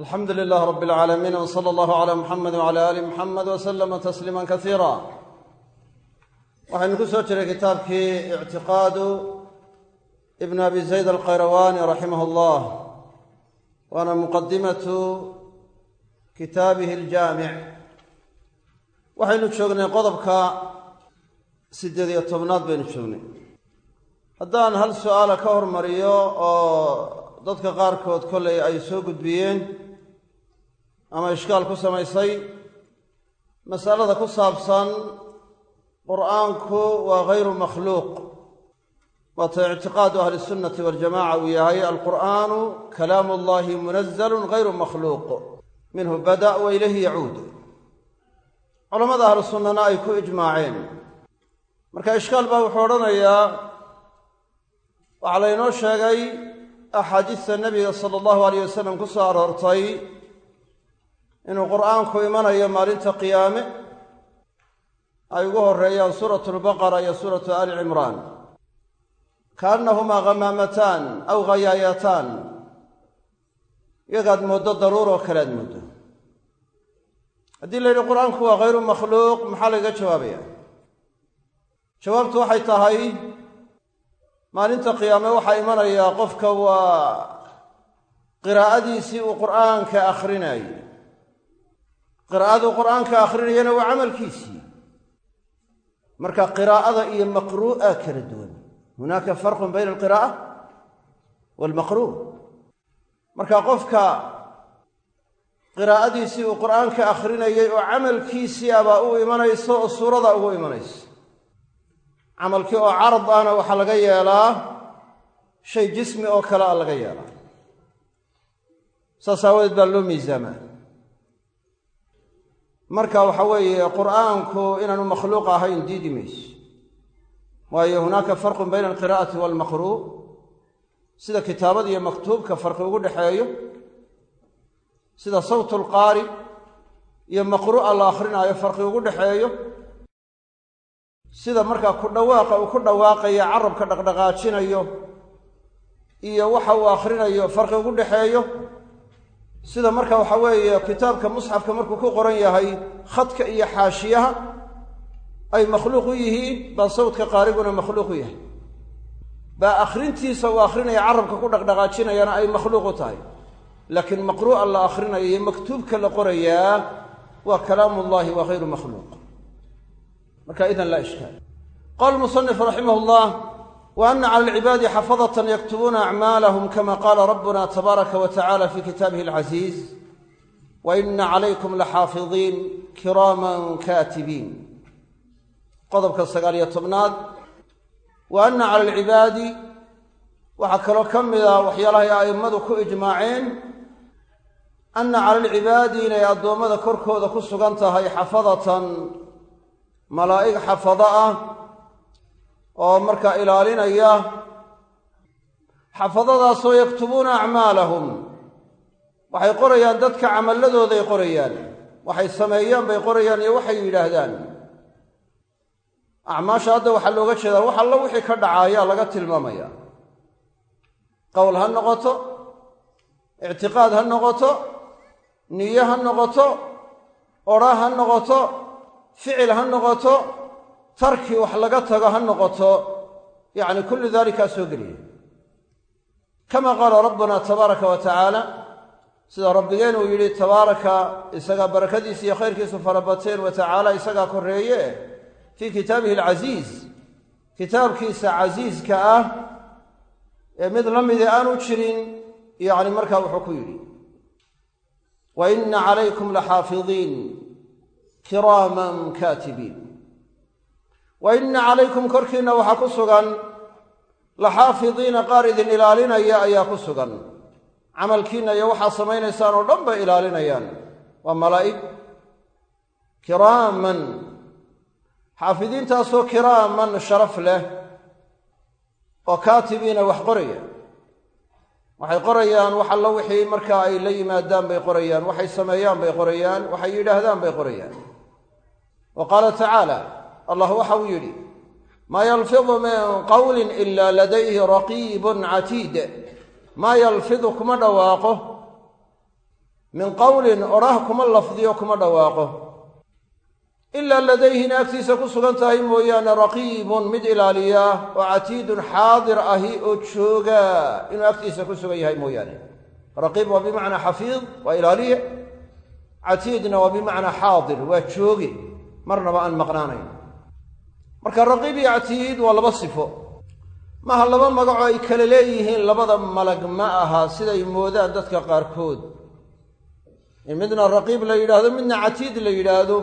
alxamdu lilaah rab alcaalamiin w sala allahu cala muxamed wcala aali muxamed waslama tasliima kasiira waxaynu ku soo jiray kitaabkii ictiqaadu ibn abi zayd alkhayrawaani raximah llah waana muqadimatu kitaabihi aljaamic waxaynu joognay qodobka siddeed iyo tobnaad baynu joognay. Haddaan hal su'aala ka hormariyo oo dadka qaarkood kollay ay soo gudbiyeen ama ishkaal ku samaysay. Masalada ku saabsan qur'aanku waa hayru makhluuq. Waata ictiqaadu ahli sunnati waljamaca uu yahay alqur'aanu kalaamu ullahi munazalun hayru makhluuq. Minhu bada wa ilayhi yacuud culamada ahlu sunnana ay ku ijmaaceen. Marka ishkaal baa wuxuu odhanayaa waxaa laynoo sheegay axaadiista nebiga sala allahu alayh wasalam ku soo aroortay inuu qur'aanku imanayo maalinta qiyaame ay ugu horeeyaan suuratu lbaqara iyo suuratu ali cimraan. Kaannahumaa khamaamataan aw khayaayataan iyagaad mooddo daruur oo kale aad mooddo. Haddii la yidhi qur'aanku waa hayru makhluuq maxaa lagaga jawaabaya jawaabtu waxay tahay maalinta qiyaame waxaa imanayaa qofka waa qiraa'adiisii uu qur'aanka akhrinayo qiraa'aduu qur'aanka akhrinayana waa camalkiisii. Marka qiraa'ada iyo maqruu'a kala duwan. Hunaaka farqun bayna alqiraa'a waalmaqruu marka qofka qiraa'adiisii uu qur'aanka akhrinayay oo camalkiisii abaa u imanayso oo suurada ugu imanayso. Camalkii oo carad ahna waxaa laga yeelaa shay jismi oo kale a laga yeelaa. Saas aawadeed baa loo miisaamaa marka waxa weeye qur'aanku inaanu makhluuq ahayn diidi mayso. Waayo hunaaka farqun bayna alqiraa'ati waalmaqruu sida kitaabada iyo maktuubka farqi ugu dhexeeyo sida sawtu alqaari iyo maqru'a la akrinaayo farqi ugu dhexeeyo sida markaa ku dhawaaqa uu ku dhawaaqaya carabka dhaqdhaqaajinayo iyo waxa uu akhrinayo farqi ugu dhexeeyo sida marka waxa weeye kitaabka musxafka markuu ku qoran yahay khadka iyo xaashiyaha ay makhluuq u yihiin baa sawdka qaariguna makhluuq u yahay. Baa akhrintiisa uu akhrinaya carabka ku dhaqdhaqaajinayana ay makhluuq u tahay. Laakiin maqruu'a la akhrinayo iyo maktuubka la qorayaa waa kalaamu ullahi waa hayru makhluuq. Marka idan laa ishkaal. Qaala musanif raximah llah wa ana cala alcibaadi xafadatan yaktubuuna acmaalahum kama qaala rabbuna tabaaraka wa tacala fi kitaabihi alcasiiz wa ina calaykum laxaafidiin kiraaman kaatibiin qodobka sagaaliyo tobnaad. Wa ana cala alcibaadi waxaa kaloo ka mida waxyaalahay a'immadu ku ijmaaceen ana cala alcibaadi inay addoommada korkooda ku sugan tahay xafadatan malaa'ig xafado ah oo markaa ilaalinaya xafadadaasoo yaktubuuna acmaalahum. Waxay qorayaan dadka camalladooday qorayaan. Waxay sameeyaan bay qorayaan iyo waxay yidhaahdaan. Acmaasha hadda waxaa looga jeedaa wax allo wixii ka dhaca ayaa laga tilmaamaya. Qowl ha noqoto ictiqaad ha noqoto niyo ha noqoto odha ha noqoto ficil ha noqoto tarki wax laga tago ha noqoto yacni kullu dalikaa soo geliya kama qaala rabbuna tabaaraka wa tacaala sida rabbigeen uu yidhi tabaaraka isagaa barakadiisa iyo khayrkiisu farabateen wa tacaala isagaa korreeye fii kitaabihi alcasiiz kitaabkiisa casiiska ah ee mid la midi aanu jirin yacni markaa wuxuu ku yidhi wa ina calaykum laxaafidiin kiraaman kaatibiin wa inna calaykum korkiinna waxaa ku sugan laxaafidiina qaar idin ilaalinaya ayaa ku sugan. Camalkiinna iyo waxaa samaynaysaan oo dhan bay ilaalinayaan. Waa malaa'ig kiraaman xaafidiintaasoo kiraaman sharaf leh oo kaatibiina wax qoraya. Waxay qorayaan wax allo wixii markaa ay la yimaadaan bay qorayaan waxay sameeyaan bay qorayaan waxay yidhaahdaan bay qorayaan. Wa qaala tacaala allah waxa uu yidhi maa yalfidu min qowlin ila ladayhi raqiibun catiid maa yalfidu kuma dhawaaqo. Min qowlin odhah kuma lafdiyo kuma dhawaaqo. Ilaa ladayhina agtiisa ku sugan tahay mooyaane raqiibun mid ilaaliya oo catiidun xaadir ahi oo jooga inuu agtiisa ku sugan yahay mooyaane. Raqiib waa bimacnaa xafiid waa ilaaliye. Catiidna waa bimacnaa xaadir waa jooge. Marnaba aan maqnaanayn marka raqiib iyo catiid waa laba sifo. Maaha laba magacoo ay kale leeyihiin labada malag ma aha siday moodaan dadka qaarkood. Midna raqiib la yidhaahdo midna catiid la yidhaahdo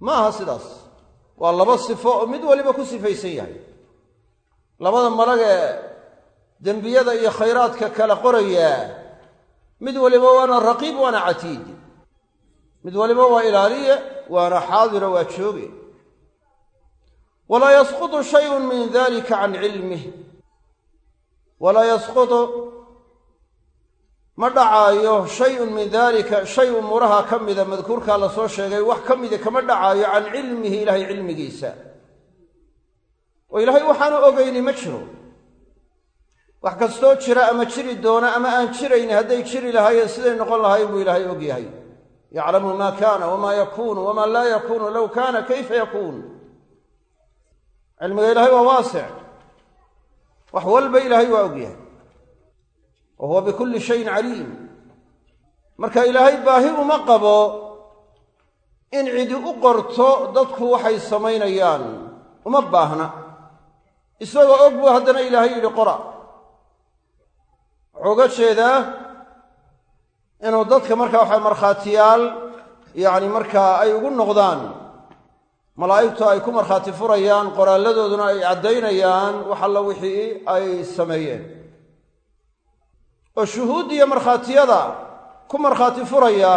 ma aha sidaas. Waa laba sifo oo mid waliba ku sifaysan yahay. Labada malag ee dembiyada iyo khayraadka kala qorayaa mid waliba waana raqiib waana catiid. Mid waliba waa ilaaliye waana xaadiro waa jooge walaa yasqutu shayun min dalika can cilmih walaa yasqutu ma dhacaayo shayun min dalika shay umuuraha ka mida madkuurkaa la soo sheegay wax ka mida kama dhacaayo can cilmihi ilaahay cilmigiisa oo ilaahay waxaanu ogeyni ma jiro wax kastoo jira ama jiri doona ama aan jirayni hadday jiri lahaayeen siday noqon lahayn buu ilaahay og yahay yaclamu maa kaana wamaa yakuunu wamaa laa yakuunu low kaana kayfa yakuun cilmiga ilaahay waa waasic. Wax walba ilaahay waa og yahay wa huwa bikulli shayin caliim. Marka ilaahay baahi uma qabo in cidi u qorto dadku waxay samaynayaan. Uma baahna. Isagoo og buu haddana ilaahay yidhi qora. Wuxuu uga jeedaa inuu dadka markaa waxa markhaatiyaal yacni markaa ay ugu noqdaan malaa'igtu ay ku markhaati furayaan qoraalladooduna ay caddaynayaan wax alla wixii ay sameeyeen. Oo shuhuuddiiyo markhaatiyada ku markhaati furaya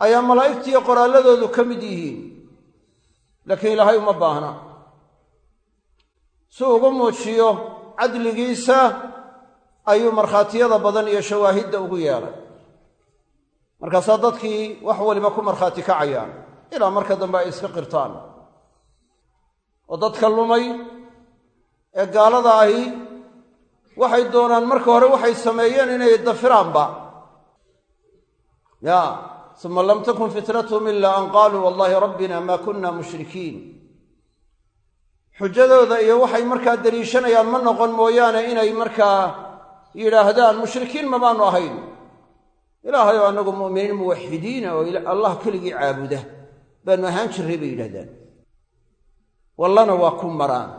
ayaa malaa'igtiiyo qoraalladoodu ka mid yihiin. Laakiin ilaahay uma baahna. Si ugu muujiyo cadligiisa ayuu markhaatiyada badan iyo shawaahidda ugu yeelay. Markaasaa dadkii wax waliba ku markhaati kacayaan ilaa marka dambe ay iska qirtaan. Oo dadka lumay ee gaalada ahi waxay doonaan marka hore waxay sameeyeen inay dafiraanba. Ya uma lam takun fitnatuhum ila an qaaluu wallahi rabbina ma kunna mushrikiin. Xujadooda iyo waxay markaa deliishanayaan ma noqon mooyaane inay markaa yidhaahdaan mushrikiin mabaanu ahayn. Ilaahay oo annagu mu'miniin muwaxidiina oo allah keligii caabuda baanu ahaan jirray bay yidhahdaan. Wallana waa ku maraan.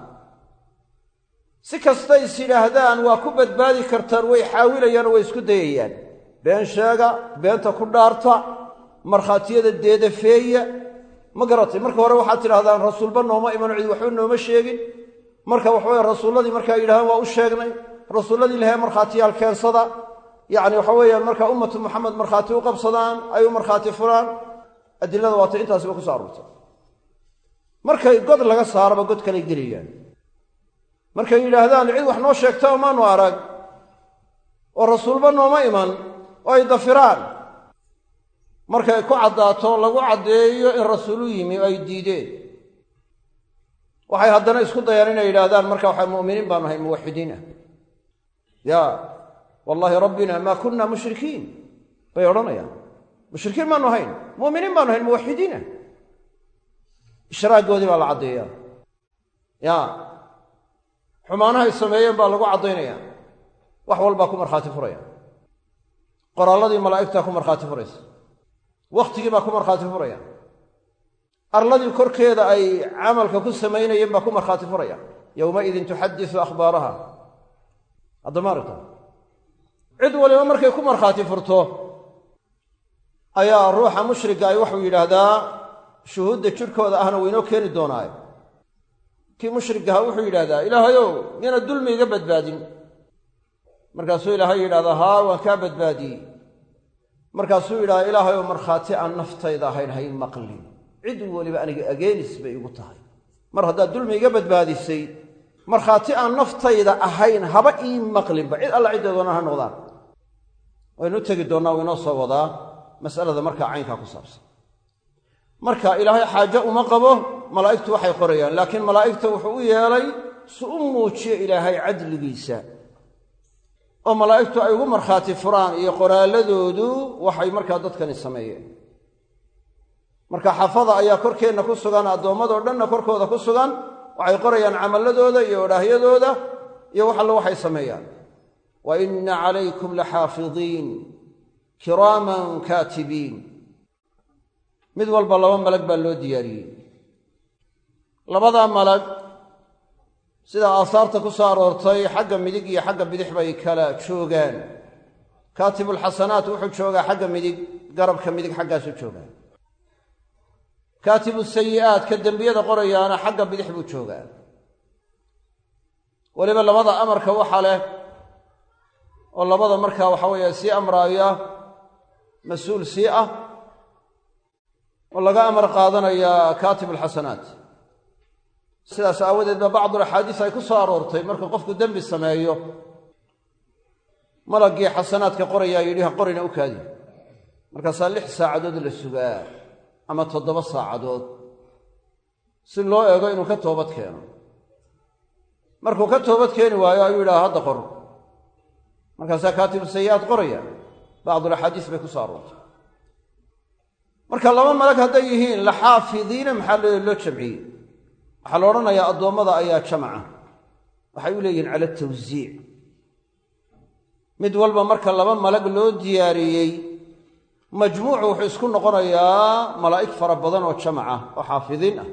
Si kastay is yidhaahdaan waa ku badbaadi kartaan way xaawilayaan oo way isku dayayaan. Been sheega beenta ku dhaarta markhaatiyada deedafeeya ma garatay marka hore waxaad tidhahdaan rasuulba nooma imano cid waxba nooma sheegin. Marka waxaweye rasuulladii markaa yidhahdaan waa u sheegnay. Rasuulladii lahae markhaatiyaal keensada. Yacni waxa weeyaan markaa ummatu maxamed markhaati u qabsadaan ay u markhaati furaan adilada waata intaasiba ku so aruurtay markay god laga saaraba god kalay gelayaan. Markay yidhaahdaan cid wax noo sheegta maanu arag oo rasuulba nooma iman oo ay dafiraan. Markay ku caddaato lagu caddeeyo in rasuulu yimi oo ay diideen. Waxay haddana isku dayaan inay yidhaahdaan marka waxa mu'miniin baanu ahay muwaxidiin ah ya wallaahi rabbina maa kunna mushrikiin bay odhanayaan mushrikiin baanu ahayn mu'miniin baanu ahayn muwaxidiin ah ishraagoodii baa la caddeeyaa ya xumaanahay sameeyeen baa lagu caddaynaya wax walbaa ku markhaati furaya qoraalladii malaa'igtaa ku markhaati furaysa wakhtigii baa ku markhaati furaya arladii korkeeda ay camalka ku samaynayeen baa ku markhaati furaya yowmaidin tuxadisu akhbaaraha haddama aragta cid waliba markay ku markhaati furto ayaa ruuxa mushrika ay waxuu yidhaahdaa shuhuudda jidhkooda ahna waynoo keeni doonaayo. Kii mushrikaha wuxuu yidhahdaa ilaahayow miyaana dulmi iga badbaadin. Markaasuu ilaahay yidhahdaa haa waan kaa badbaadiyey. Markaasuu yidhahdaa ilaahayow markhaati aan naftayda ahayn hay maqlin. Cid weliba aniga ageenis bay igu tahay. Mar haddaad dulmi iga badbaadisay markhaati aan naftayda ahayn haba ii maqlinba. Cid alla cidda doonaan ha noqdaan. Waynu u tegi doonnaa wuu inoo soo wadaa mas'alada markaa caynkaa ku saabsan. Marka ilaahay xaajo uma qabo malaa'igtu waxay qorayaan laakiin malaa'igta wuxuu u yeelay si u muujiyo ilaahay cadligiisa. Oo malaa'igtu ay ugu markhaati furaan iyo qoraalladoodu waxay markaa dadkani sameeyeen. Marka xafada ayaa korkeenna ku sugan addoommadoo dhanna korkooda ku sugan waxay qorayaan camalladooda iyo odhaahyadooda iyo wax allo waxay sameeyaan. Wa inna calaykum laxaafidiin kiraaman kaatibiin mid walba laba malag baa loo diyaariyey. Labadaa malag sida aahaarta ku soo aroortay xagga midig iyo xagga bidix bay kala joogaan. Kaatibulxasanaat wuxuu joogaa xagga midig garabka midig xaggaasu joogaa. Kaatibu sayi'aat ka dembiyada qorayaana xagga bidix buu joogaa. Weliba labada amarka waxa leh oo labada markaa waxa weeye sii amraaya mas'uul sii ah oo laga amar qaadanaya kaatib alxasanaat. Sidaas aawadeed ba bacdul axaadiis ay ku soo aroortay markuu qofku dembi sameeyo malaggii xasanaadka qorayaa yidhi ha qorina u kaadi. Markaasaa lix saacadood la sugaa ama toddoba saacadood si loo eego inuu ka toobad keeno. Markuu ka toobad keeni waayo ayuu yidhaha hadda qor. Markaasaa kaatibu sayi'aad qoraya bacdul axaadiis bay ku soo aroortay marka laba malag hadday yihiin la xaafidiina maxaa loo jamciyey waxaa la odhanayaa addoommada ayaa jamaca waxay u leeyihiin cala tawsiic mid walba marka laba malag loo diyaariyey majmuucu wuxuu isku noqonayaa malaa'ig fara badan oo jamaca oo xaafidiin ah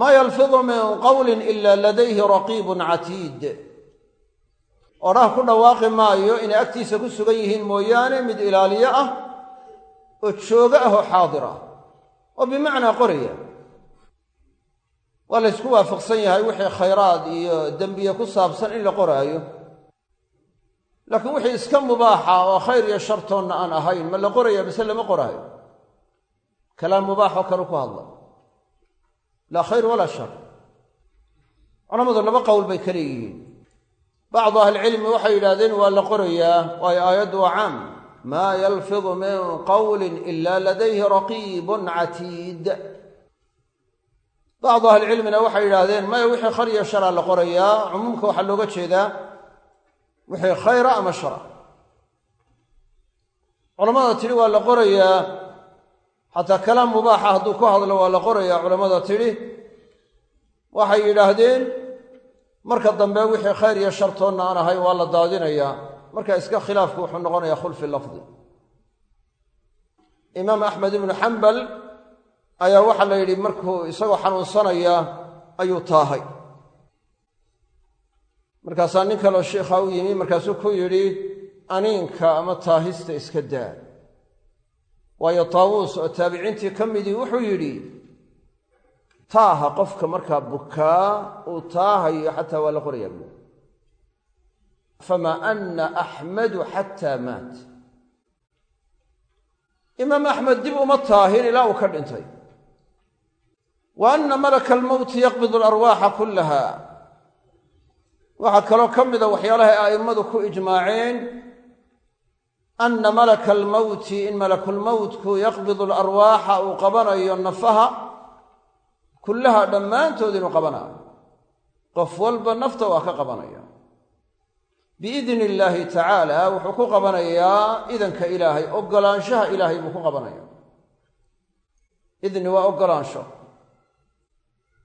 maa yalfidu min qawlin ila ladayhi raqiibun catiid odhah ku dhawaaqi maayo inay agtiisa ku sugan yihiin mooyaane mid ilaaliyo ah oo joogo ah oo xaadir ah oo bimacnaa qoraya. Waa la ysku waafaqsan yahay wixii khayraad iyo dembiye ku saabsan in la qoraayo. Laakiin wixii iska mubaaxa oo khayr iyo shartoonna aan ahayn ma la qoraya mise lama qoraayo. Kalaam mubaaxoo kale ku hadla. Laa khayr walaa shar. Culamadu laba qowl bay ka leeyihiin bacdu ahlicilmi waxay yidhahdeen waa la qorayaa waayo aayaddu waa caam. Maa yalfidu min qawlin ila ladayhi raqiibun catiid. Bacdu ahlicilmina waxay yidhaahdeen maya wixii khayr iyo sharaa la qorayaa cumuumka waxaa looga jeedaa wixii khayra ama shara. Culamada tidhi waa la qorayaa. Xataa kalaam mubaaxa hadduu ku hadlo waa la qorayaa. Culammada tidhi waxay yidhaahdeen marka dambe wixii khayr iyo shartoonna aan ahayn waa la daadinayaa marka iska khilaafku wuxuu noqonayaa khulfi lafdi. Imaam axmed ibnu xambal ayaa waxaa la yidhi markuu isagoo xanuunsanaya ayuu taahay. Markaasaa nin kaleo shiikha u yimi markaasuu ku yidhi aniinka ama taahista iska daa. Waayo taawuus oo taabiciintii ka midii wuxuu yidhi taaha qofka markaa bukaa uu taahayo xataa waa la qorayaa buu. Famaa ana axmadu xataa maat. Imaam axmed dib uma taahin ilaa uu ka dhintay. Wa ana malaka almowti yaqbidu alarwaaxa kullaha. Waxaa kaloo ka mida waxyaalahay a'immadu ku ijmaaceen anna malaka almowti in malakulmowtku yaqbidu alarwaaxa uu qabanayo nafaha kullaha dhammaantood inuu qabanayo. Qof walba nafta waa ka qabanaya. Biidni illaahi tacaala wuxuu ku qabanayaa idanka ilaahay oggolaanshaha ilaahay buu ku qabanaya idni waa oggolaansho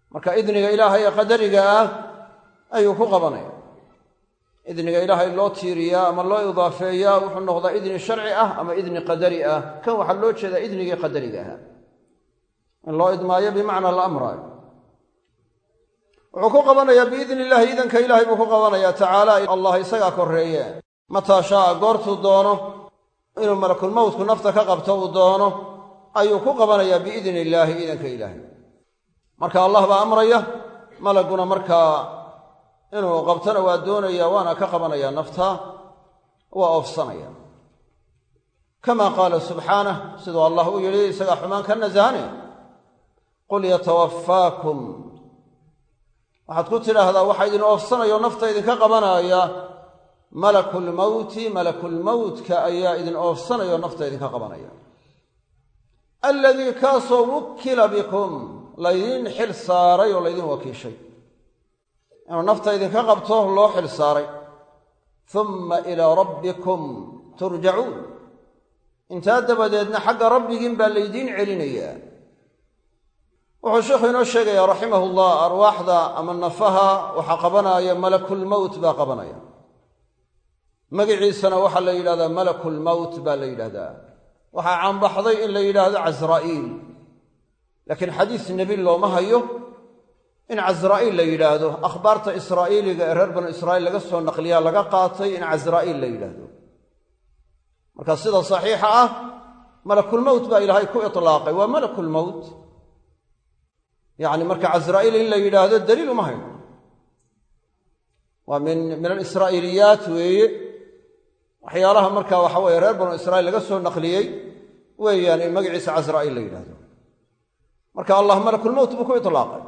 marka idniga ilaahay ee qadariga ah ayuu ku qabanaya idniga ilaahay loo tiiriyaa ama loo idaafeeyaa wuxuu noqdaa idni sharci ah ama idni qadari ah. Kan waxaa loo jeedaa idnigii qadariga ahaa in loo idmaayo bimacnaa la amraayo. Wuxuu ku qabanayaa biidni illaahi idanka ilaahay buu ku qabanayaa tacaala allah isagaa korreeye. Mataa shaaa goortuu doono inuu malakulmowtku nafta ka qabto uu doono ayuu ku qabanayaa biidni illaahi idanka ilaahay. Marka allah baa amraya malaguna markaa inuu qabtona waa doonaya waana ka qabanaya nafta waa oofsanaya. Kama qaala subxaanah siduu allah u yidhi isagaa xumaan ka nasahane qul yatawafaakum waxaad ku tidhaahdaa waxaa idin oofsanayo nafta idinka qabanaya. Malakulmowti malakulmowtka ayaa idin oofsanayo nafta idinka qabanaya. Alladii kaasoo wukkila bikum laydin xil saaray oo laydin wakiishay. Inuu nafta idinka qabto loo xil saaray. Humma ilaa rabbikum turjacuun intaa dabadeedna xagga rabbigiin baa laydiin celinayaa wuxuu sheikhu inoo sheegayaa raximahullah arwaaxda ama nafaha waxaa qabanaya malakulmowt baa qabanaya. Magiciisana waxaa la yidhahdaa malakulmowt baa la yidhahdaa. Waxaa caanbaxday in la yidhaahdo casraa'iil laakiin xadiis nebi looma hayo in casraa'iil la yidhaahdo. Akhbaarta israa'iiliga ee reer banu israa'iil laga soo naqliyaa laga qaatay in casraa'iil la yidhaahdo. Marka sida saxiixa ah malakulmowt baa ilaahay ku itlaaqay. Waa malakulmowt yacni marka casraa'iil in la yidhaahdo daliil uma hayno waa min alisraa'iiliyaat weeye. Waxyaalaha marka waxa weeye reer banu israa'iil laga soo naqliyey weeyaan in magaciisa casraa'iil la yidhaahdo. Marka allah malakulmowt buu ku itlaaqay.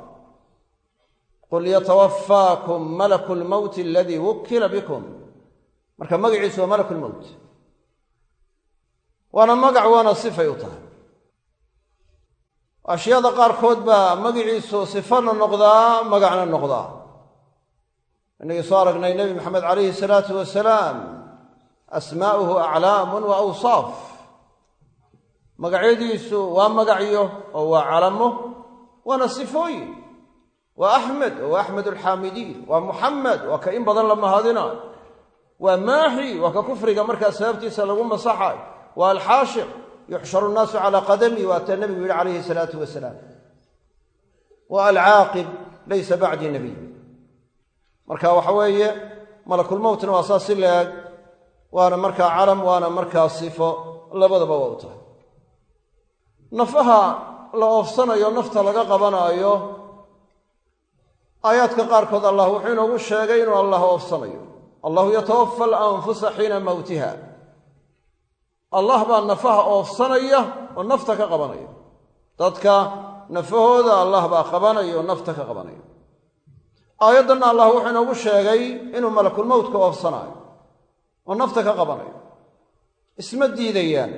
Qul yatawafaakum malaku lmowti aladii wukila bikum. Marka magaciisu waa malakulmowt waana magac waana sifay u tahay ashyaada qaarkood baa magiciisu sifana noqdaa magacna noqdaa. Inagii soo aragnay nebi maxamed calayhi salaatu wasalaam asmaa'uhu aclaamun wa awsaaf. Magacyadiisu waa magacyo oo waa calamo waana sifooyin. Waa axmed oo waa axmed alxaamidiin waa muxamed waa ka in badan la mahadinayo waa maaxi waa ka kufriga markaa sababtiisa lagu masaxay. Waa alxaashiq yuxsharu nnaasu calaa qadami waataa nebigu yidhi calayhi salaatu wasalaam. Waa alcaaqib laysa bacdii nebiy marka waxa weeye malakulmowtna waa saas si leeg waana markaa calam waana markaa sifo labadaba waa u tahay. Nafaha la oofsanayo nafta laga qabanaayo aayaadka qaarkood allah wuxuu inoogu sheegay inuu allah oofsanayo. Allahu yatawafa alanfusa xiina mowtiha allah baa nafaha oofsanaya oo nafta ka qabanaya. Dadka nafahooda allah baa qabanaya oo nafta ka qabanaya. Aayaddanna allah wuxuu inoogu sheegay inuu malakulmowtka oofsanaayo oo nafta ka qabanayo isma diidayaan.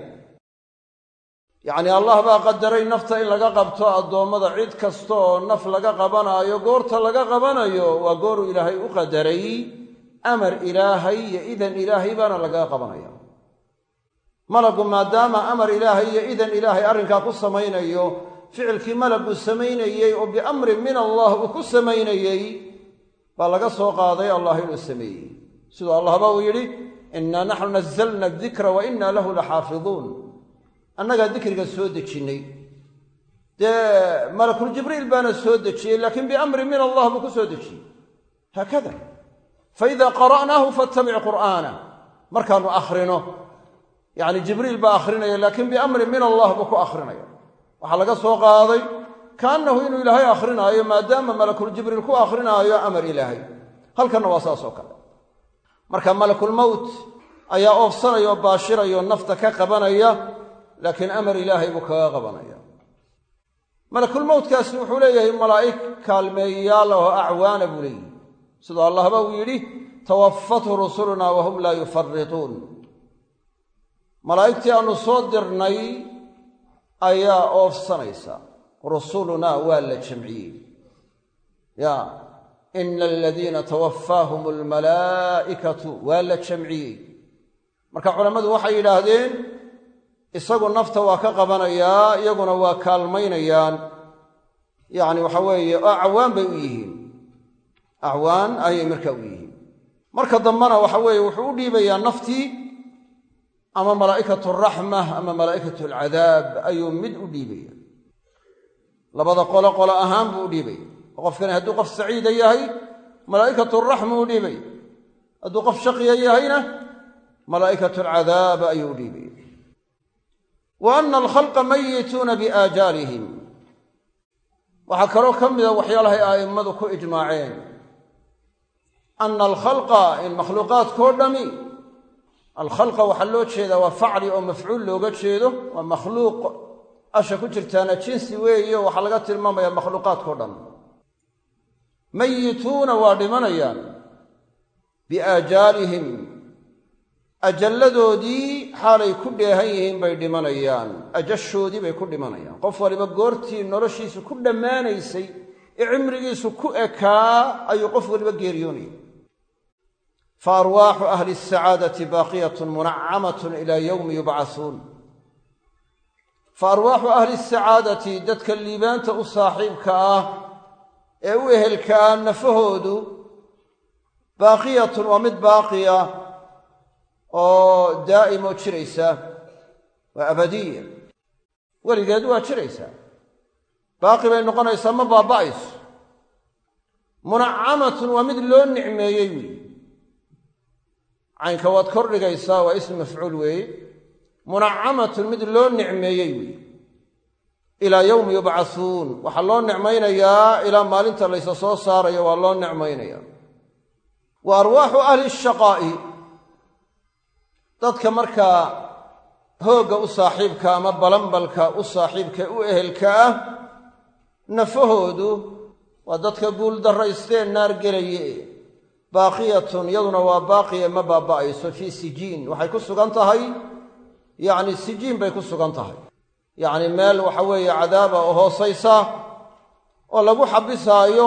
Yacnii allah baa qadaray nafta in laga qabto addoommada cid kasta oo naf laga qabanaayo goorta laga qabanayo waa gooruu ilaahay u qadaray. Amar ilaahay iyo idan ilaahay baana lagaga qabanaya malagu maadaama amar ilaahay iyo idan ilaahay arrinkaa ku samaynayo ficilkii malagu samaynayey oo biamrin min allah uu ku samaynayey baa laga soo qaaday allah inuu sameeyey. Siduu allahba uu yidhi innaa naxnu nazalna adikra wa inna lahu la xaafiduun annagaa dikriga soo dejinnay dee malakuljibriil baana soo dejiyey laakiin biamrin min allah buu ku soo dejiyey. Haakada. Faida qara'naahu fattabic qur'aana. Markaanu akhrino yacni jibriil baa akhrinaya laakiin biamrin min allah buu ku akhrinaya. Waxaa laga soo qaaday kaannahu inuu ilaahay akhrinaayo maadaama malakuljibriil ku akhrinaayo amar ilaahay. Halkanna waa saas oo kale. Marka malakulmowt ayaa oofsanaya oo baashiraya oo nafta ka qabanaya laakiin amar ilaahay buu kaga qabanaya. Malakulmowtkaasi wuxuu leeyahay malaa'ig kaalmeeyayaal oo acwaana buu leeyahy siduu allahba uu yidhi tawafathu rusulunaa wahum laa yufarituun malaa'igtii aanu soo dirnay ayaa oofsanaysa. Rusulunaa waa la jamciyey. Ya ina aladiina tawaffaahum almalaa'ikatu waa la jamciyey. Marka culammadu waxay yidhaahdeen isagu nafta waa ka qabanayaa iyaguna waa kaalmaynayaan. Yacni waxa weeye oo acwaan bay u yihiin. Acwaan ayay markaa u yihiin. Marka dambena waxa weeye wuxuu u dhiibayaa naftii ama malaa'ikatu raxma ama malaa'ikatu alcadaab ayuu mid u dhiibaya. Labada qolo qolo ahaan buu u dhiibaya. Oo qofkani hadduu qof saciida yahay malaa'ikatu raxma u dhiibaya. Hadduu qof shaqiya yahayna malaa'ikatu alcadaab ayuu u dhiibaya. Wa ana alkhalqa mayituuna biaajaalihim. Waxaa kaloo ka mida waxyaalahay a'immadu ku ijmaaceen. Ana alkhalqa in alkhalqa waxaa loo jeedaa waa facli oo mafcuul looga jeedo waa makhluuq. Asha ku jirtaana jinsi weeye waxaa laga tilmaamayaa makhluuqaadkao dhan. Mayituuna waa dhimanayaan biaajaalihim ajalladoodii xaalay ku dheehan yihiin bay dhimanayaan. Ajashoodii bay ku dhimanayaan. Qof waliba goortii noloshiisu ku dhammaanaysay ee cimrigiisu ku ekaa ayuu qof waliba geeriyoonaya fa arwaaxu ahli asacaadati baaqiyatun munacamatun ilaa yowmi yubcasuun fa arwaaxu ahli asacaadati dadka liibaanta u saaxiibka ah ee u ehelka ah nafahoodu baaqiyatun waa mid baaqiya oo daa'imo jiraysa waa abadiya weligeed waa jiraysaa baaqi bay noqonaysaa ma baaba'ayso munacamatun waa mid loo nicmeeyey weeye caynka waad kor dhigaysaa waa ism mafcuul weeye munacamatun mid loo nicmeeyey weeye ilaa yowmi yubcasuun waxaa loo nicmaynayaa ilaa maalinta laysa soo saarayo waa loo nicmaynayaa wa arwaaxu ahli shaqaa'i dadka markaa hoogga u saaxiibka ama balambalka u saaxiibka u ehelka ah nafahoodu waa dadka guul darraysteen naar gelaye baaqiyatun iyaduna waa baaqiye ma baaba'ayso fii sijiin. Waxay ku sugan tahay yacni sijiin bay ku sugan tahay. Yacni meel waxa weeye cadaaba oo hoosaysa oo lagu xabisaayo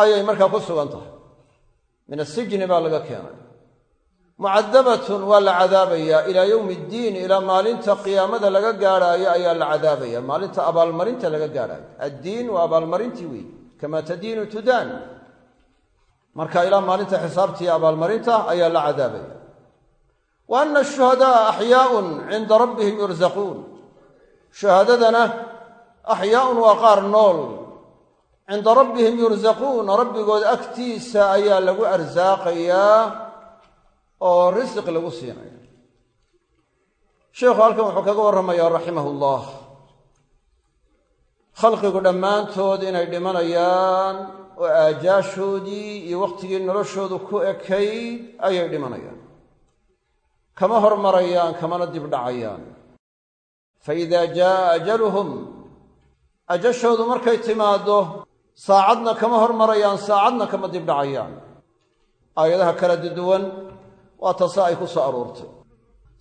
ayay markaa ku sugan tahay. Min asijni baa laga keenay. Mucadabatun waa la cadaabayaa. Ilaa yowmi ddiin ilaa maalinta qiyaamada laga gaadhaayo ayaa la cadaabaya. Maalinta abaalmarinta laga gaadhaayo addiin waa abaalmarintii weeye kamaa tadiinu tudaan marka ilaa maalinta xisaabtii abaalmarinta ayaa la cadaabaya wa ana ashuhadaaa axyaaun cinda rabbihim yursaquun shuhadadana axyaaun waa qaar nool. Cinda rabbihim yursaquun rabbigood agtiisa ayaa lagu arsaaqayaa oo risiq lagu siinaya. Sheikhu halkan wuxuu kaga warramayaa raximah ullah khalqigu dhammaantood inay dhimanayaan oo aajaashoodii iyo wakhtigii noloshoodu ku ekayd ayay dhimanayaan. Kama hormarayaan kamana dibdhacayaan fa idaa jaaa ajaluhum ajashoodu markay timaaddo saacadna kama hormarayaan saacadna kama dibdhacayaan aayadaha kala duduwan waa tase ay ku soo aroortay.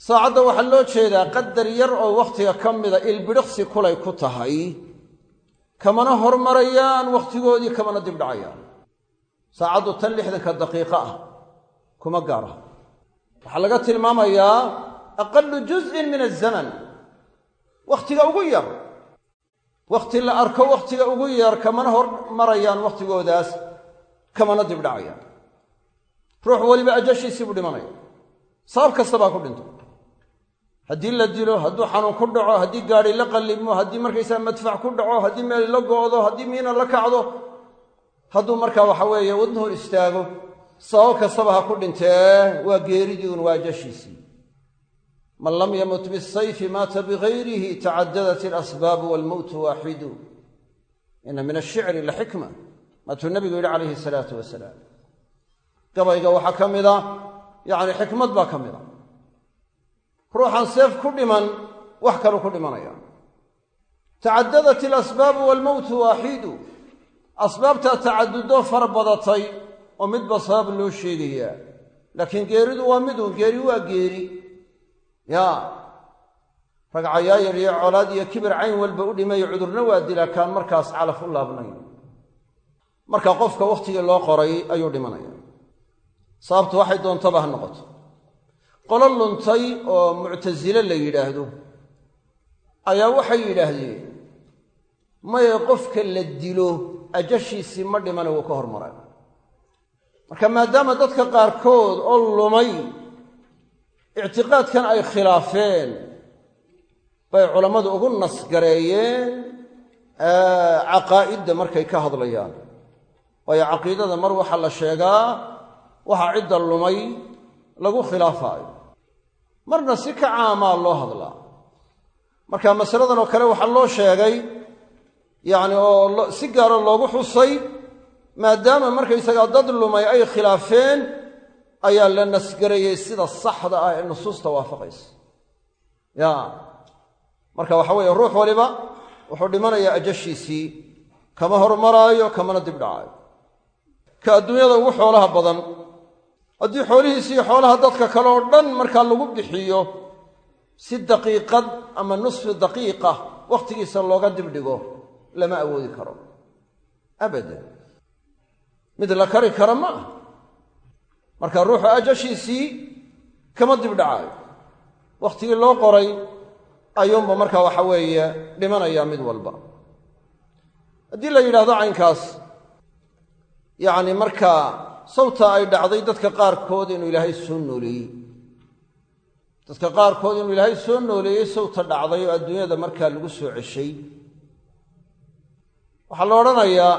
Saacadda waxaa loo jeedaa qadar yar oo wakhtiga ka mida ilbidhiqsi kulay ku tahay kamana hormarayaan wakhtigoodii kamana dibdhacayaan. Saacaddu tan lixdanka daqiiqo ah kuma gaara. Waxaa laga tilmaamayaa aqalu juz'in min azaman wakhtiga ugu yar. Wakhti la arko wakhtiga ugu yar kamana hormarayaan wakhtigoodaas kamana dibdhacayaan. Ruux weliba ajashiisii buu dhimanaya. Sabab kasta baa ku dhinto haddii la dilo hadduu xanuun ku dhaco haddii gaadhi la qallibmo haddii markaysaa madfac ku dhaco haddii meel la go'do haddii miina la kacdo hadduu markaa waxa weeye wadnuhu istaago sabab kastaba ha ku dhintee waa geeridii un waa ajashiisii man lam yamut bisayfi maata bigayrihi tacadadat alasbaabu waalmowtu waaxidu. Ina min ashicri la xikma. Nabigu yidhi calayhi salaatu wasalaam. Gabayga waxaa ka mida yacni xikmad baa ka mida ruuxan seef ku dhiman wax kaluu ku dhimanaya. Tacadadat alasbaabu waalmowtu waaxidu asbaabtaa tacadudoo fara badatay oo midba sabab loo sheegayaa. Laakiin geeridu waa midun geeri waa geeri. Yaa ragcayaa yar iyo colaad iyo kibir cayn walba u dhimayo cudurna waa dilaa kaan markaas calaf u laabnayn. Marka qofka wakhtigii loo qoray ayuu dhimanaya. Sababtu waxay doontaba ha noqoto qolo luntay oo muctasile la yidhaahdo. Ayaa waxay yidhaahdeen maye qofka la dilo ajashiisii ma dhimane wuu ka hormaray marka maadaama dadka qaarkood oo lumay ictiqaadkan ay khilaafeen bay culammadu ugu nasgareeyeen caqaa'idda markay ka hadlayaan. Waayo caqiidada mar waxaa la sheegaa waxaa cidda lumay lagu khilaafaayo marna si ka caamaa loo hadlaa marka masaladan oo kale waxaa loo sheegay yacni oo si gaaro loogu xusay maadaama markaysagaa dad lumay ay khilaafeen ayaa la nasgareeyey sida saxda ah ee nusuusta waafaqaysa. Ya. Marka waxa weeye ruux waliba wuxuu dhimanayaa ajashiisii kama hormaraayo kamana dibdhacaayo ka adduunyada ugu xoolaha badan haddii xoolihiisi iyo xoolaha dadka kale oo dhan markaa lagu bixiyo si daqiiqad ama nusfi daqiiqa wakhtigiisa looga dibdhigo lama awoodi karo. Abadan. Mid la kari kara ma ah marka ruuxu ajashiisii kama dib dhacaayo wakhtigii loo qoray ayuunba marka waxa weeye dhimanayaa mid walba. Haddii la yidhaahdo caynkaas yacni markaa sawta ay dhacday dadka qaarkood inuu ilaahay soo nooleeyey dadka qaarkood inuu ilaahay soo nooleeyey sawta dhacday oo adduunyada markaa lagu soo ceshay. Waxaa la odhanayaa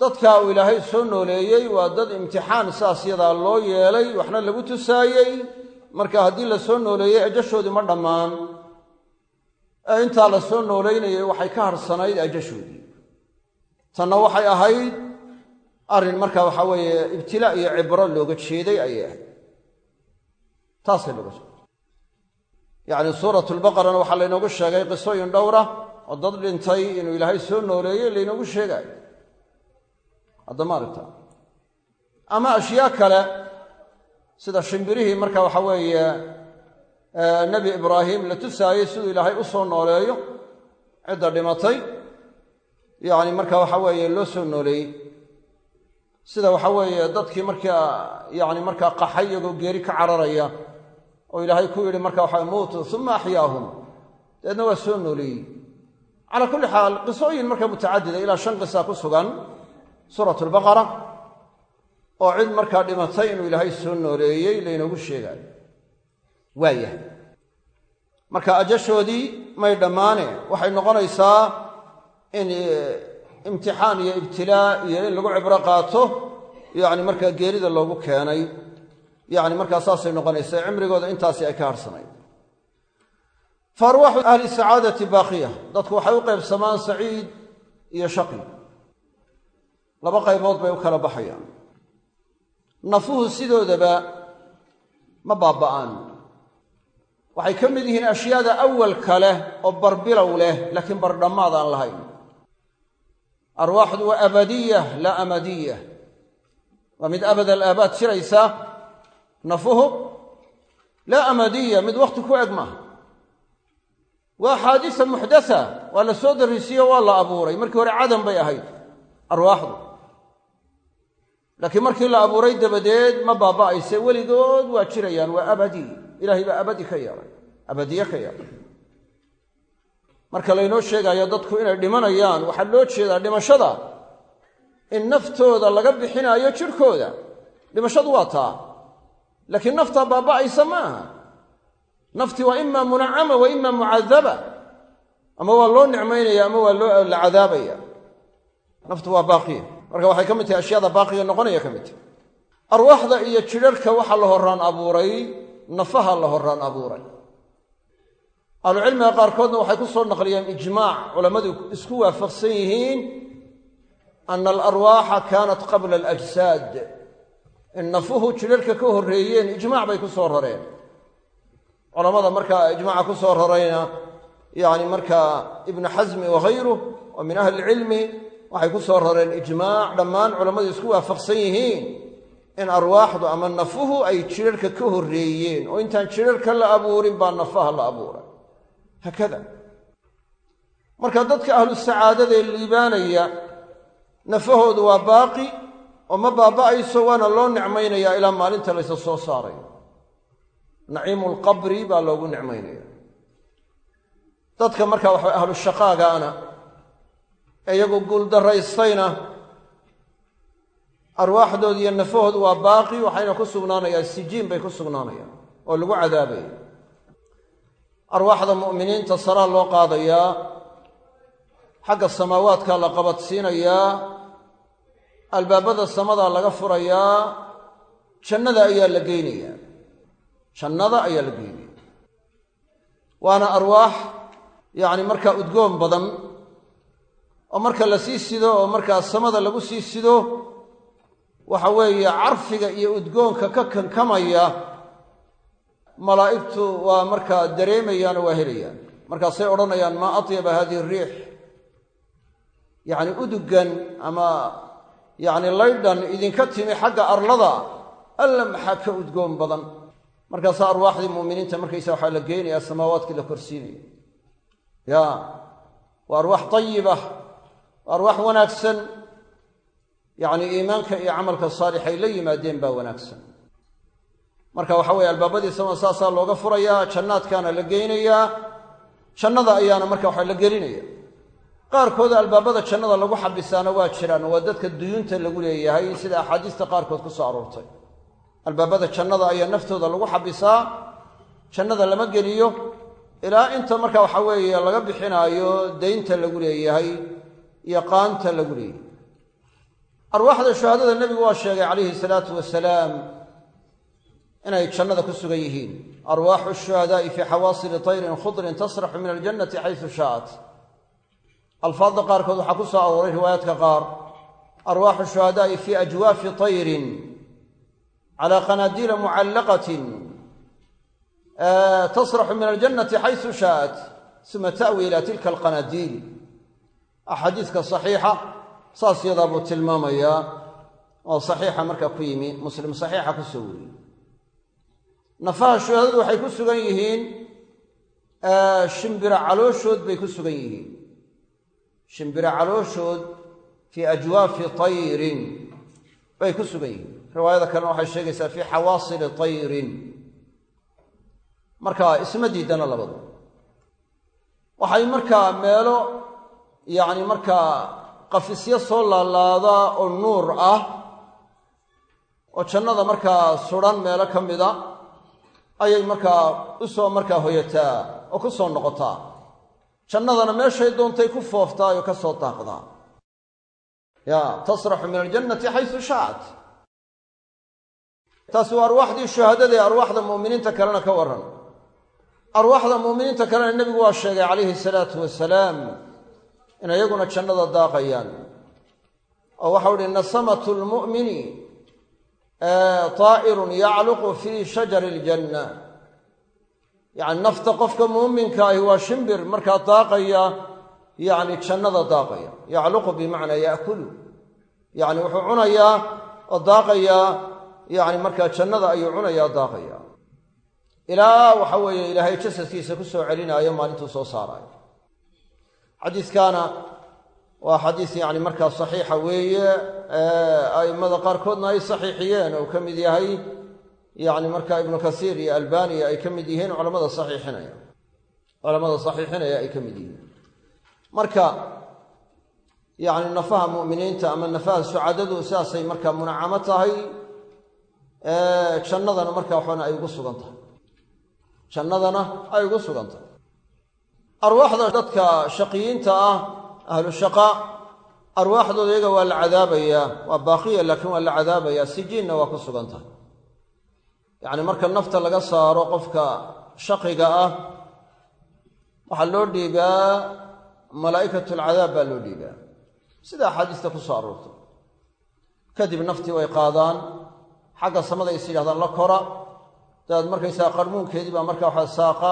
dadka uu ilaahay soo nooleeyey waa dad imtixaan saas yadaa loo yeelay waxna lagu tusaayey. Marka haddii la soo nooleeyey ajashoodii ma dhammaan. Ee intaa la soo nooleynayay waxay ka harsanayd ajashoodii. Tanna waxay ahayd arrin marka waxa weeye ibtilaa iyo cibro looga jeeday ayay ahayd. Taasay looga jeeday. Yacni suuratulbaqarana waxaa laynoogu sheegay qisooyin dhowra oo dad dhintay inuu ilaahay soo nooleeyey laynoogu sheegaayo haddama aragta ama ashyaa kale sida shimbirihii marka waxa weeye nebi ibraahim la tusaayey siduu ilaahay u soo nooleeyo cidda dhimatay. Yacni marka waxa weeye loo soo nooleeyey sida waxa weeye dadkii markaa yacni markaa qaxay iyagoo geeri ka cararaya oo ilaahay ku yidhi marka waxa muutuu uma axyaahum dabeedna waa soo nooleeyey calaa kulli xaal qisooyin marka mutacadida ilaa shan qisa ku sugan suurat albaqara oo cid markaa dhimatay inuu ilaahay soo nooleeyey laynoogu sheegaayo waayahay marka ajashoodii may dhammaane waxay noqonaysaa in imtixaan iyo ibtilaa iyo in lagu cibro qaato yacni markaa geerida loogu keenay. Yacni markaa saasay noqonaysaa cimrigooda intaasi ay ka harsanayd fa arwaaxu ahli sacaadati baaqiya. Dadku waxay u qaybsamaan saciid iyo shaqi. Laba qaybood bay u kala baxayaan. Nafuhu sidoodaba ma baaba'aan. Waxay ka mid yihiin ashyaada awalka leh oo barbilow leh laakiin bardhammaad aan lahayn arwaaxdu waa abadiya laa amadiya waa mid abad alaabaad jiraysa nafuhu laa amadiya mid wakhti ku eg maaha. Waa xaadisa muxdatha waa la soo darisiiyo waa la abuuray. Markii hore cadan bay ahayd arwaaxdu. Laakiin markii la abuuray dabadeed ma baaba'ayse weligood waa jirayaan waa abadi. Ilahay baa abadi ka yeelay abadiye ka yeelay marka laynoo sheegayo dadku inay dhimanayaan waxaa loo jeedaa dhimashada. In naftooda laga bixinaayo jirhkooda dhimashadu waa taa. Laakiin naftaa baaba'aysa ma aha. Naftii waa ima munacama wa ima mucadaba. Ama waa loo nicmaynaya ama waa loo la cadaabaya naftu waa baaqiya marka waxay ka mid tahay ashyaada baaqiga noqonaya ka mid. Tahay arwaaxda iyo jidharhka waxaa la horaan abuuray nafaha la horaan abuuray ahlucilmiga qaarkoodna waxay ku soo naqliyeen ijmaac. Culammadu isku waafaqsan yihiin ana alarwaaxa kaanat qabla alajsaad. In nafuhu jidharhka ka horreeyeen ijmaac bay ku soo rareen. Culammada markaa ijmaaca ku soo rarayna yacni markaa ibnu xasmi wahayruh oo min ahli ilcilmi waxay ku soo rareen ijmaac. Dhammaan culammadu isku waafaqsan yihiin in arwaaxdu ama nafuhu ay jidharhka ka horreeyeen. Oo intaan jidharhka la abuurin baa nafaha la abuuray haakada marka dadka ahlu sacaadadaee liibaanaya nafahoodu waa baaqi oo ma baaba'ayso waana loo nicmaynayaa ilaa maalinta laysa soo saarayo naciimu lqabri baa loogu nicmaynaya. Dadka marka waxa ahlu shaqaagaana ee iyagu guuldaraystayna arwaaxdooda iyo nafahoodu waa baaqi waxayna ku sugnaanayaan sijiin bay ku sugnaanayaan oo lagu cadaabaya arwaaxda mu'miniinta saraa loo qaadayaa xagga samaawaadka la qabadsiinayaa albaabada samada laga furayaa jannada ayaa la geynayaa jannada ayaa la geynaya. Waana arwaax yacni markaa udgoon badan oo marka la sii sido oo markaa samada lagu sii sido waxa weeye carfiga iyo udgoonka ka kankamaya malaa'igtu waa markaa dareemayaan waa helayaan. Markaasay odhanayaan maa atyaba hadihi ariix yacni udugan ama yacni laydhan idinka timi xagga arlada alla maxaa ka udgoon badan? Markaasaa arwaaxdii mu'miniinta markaysa waxaa la geynayaa samaawaadkii la korsiinaya ya waa arwaax tayiba waa arwaax wanaagsan. Yacni iimaanka iyo camalka saalix ay la yimaadeen baa wanaagsan marka waxa weeye albaabadii sama saasaa looga furayaa jannaadkaana la geynayaa jannada ayaana marka waxa la gelinaya. Qaarkooda albaabada jannada lagu xabisaana waa jiraan waa dadka duyuunta lagu leeyahay sida axaadiista qaarkood ku soo aroortay. Albaabada jannada ayaa naftooda lagu xabisaa jannada lama geliyo ilaa inta marka waxa weeye laga bixinaayo daynta lagu leeyahay iyo qaanta lagu leeyahay. Arwaaxda shuhadada nebigu waa sheegay calayhi salaatu wasalaam inay jannada ku sugan yihiin. Arwaaxu shuhadaai fii xawaasili tayrin khudrin tasraxu min aljannati xaysu shaat alfaadda qaarkood waxaa ku soo arooray riwaayaadka qaar. Arwaaxu shuhadaai fii ajwaafi tayrin cala qanaadiila mucallaqatin tasraxu min aljannati xaysu shaat uma ta'wi ila tilka alqanaadiil. Axaadiiska saxiixa saas yadaa buu tilmaamayaa oo saxiixa markaa ku yimi muslim saxiixa ku soo weriyey nafaha shuhadadu waxay ku sugan yihiin shimbira calooshood bay ku sugan yihiin. Shimbira calooshood fii ajwaafi tayrin bay ku sugan yihiin. Riwaayada kalena waxay sheegaysaa fii xawaasili tayrin. Marka isma diidana labadu. Waxay markaa meelo yacni markaa qafisyo soo laalaada oo nuur ah oo jannada markaa sudan meelo ka mida ayay markaa u soo markaa hoyataa oo ku soo noqotaa. Jannadana meeshay doontay ku fooftaa oo ka soo daaqdaa. Ya tasraxu min aljannati xaysu shacat taasi waa arwaaxdii shuhadada ee arwaaxda mu'miniinta kalena ka warran. Arwaaxda mu'miniinta kalena nebigu waa sheegay calayhi salaatu wasalaam in iyaguna jannada daaqayaan. Oo waxau ihi nasamatu lmu'mini taa'irun yacluqu fii shajari iljanna yacni nafta qofka muuminka ahi waa shimbir markaa daaqaya yacni jannada daaqaya yacluqu bimacnaa yaakulu yacni wuxuu cunayaa oo daaqayaa yacni markaa jannada ayuu cunayaa daaqaya ilaa waxa weeye ilaahay jasadkiisa ku soo celinaayo maalintuu soo saaraayo waa xadiis yacni markaa saxiixa weeye a'immada qaarkoodna ay saxiixiyeen oo ka mid yahay yacni markaa ibnu kasiir iyo albaniya ay ka mid yihiin culamada saxiixinaya. Culamada saxiixinaya ay ka mid yihiin. Marka yacni nafaha mu'miniinta ama nafaha sucadadu sidaasay markaa munacamo tahay jannadana markaa waxaana ay ugu sugan tahay. Jannadana ay ugu sugan tahay. Arwaaxda dadka shaqiyiinta ah ahlu shaqa arwaaxdooda iyaga waa la cadaabayaa waa baaqiya laakiin waa la cadaabayaa sijiinna waa ku sugan tahay. Yacni marka nafta laga saaro qofka shaqiga ah waxaa loo dhiibaa malaa'ikatulcadaab baa loo dhiibaa. Sida axaadiista ku soo aroortay kadib naftii way qaadaan xagga samada is yidhahdaan la kora. Dabeed markaysaa qarmuunkeedii baa markaa waxaa saaqa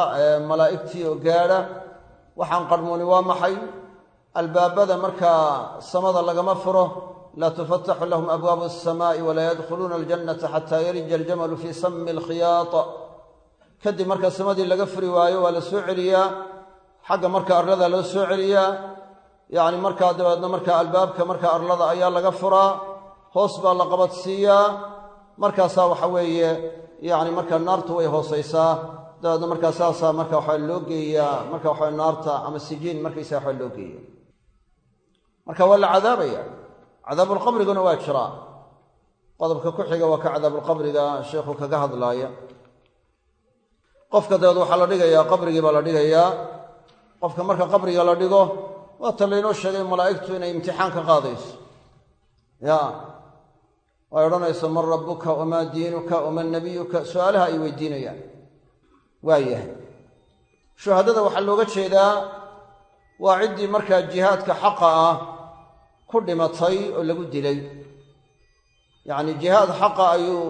malaa'igtii oo gaadha waxaan qarmuuni waa maxay albaabada markaa samada lagama furo laa tufataxu lahum abwaabu alsamaa'i walaa yadkhuluuna aljannata xataa yarija aljamalu fii sami alkhiyaat. Kadib marka samadii laga furi waayo waa la soo celiyaa. Xagga marka arlada loo soo celiyaa. Yacni markaa dabeedna markaa albaabka marka arlada ayaa laga furaa. Hoos baa la qabadsiiyaa. Markaasaa waxa weeye yacni markaa naartu way hoosaysaa. Dabeedna markaa saasaa marka waxaa loo geeyaa marka waxaa naarta ama sijiin markaysaa waxaa loo geeya marka waa la cadaabaya. Cadaabulqabriguna waa jiraa qodobka ku xiga waa ka cadaabulqabriga sheikhu kaga hadlaaya. Qofka dabeed waxaa la dhigayaa qabrigii baa la dhigayaa. Qofka marka qabriga la dhigo waata laynoo sheegay malaa'igtu inay imtixaan ka qaadayso. Ya way odhanayso man rabbuka wamaa diinuka waman nabiyuka? Su'aalaha ay weydiinayaan. Waa yahay. Shuhadada waxaa looga jeedaa waa ciddii markaa jihaadka xaqa ah ku dhimatay oo lagu dilay. Yacni jihaad xaqa ayuu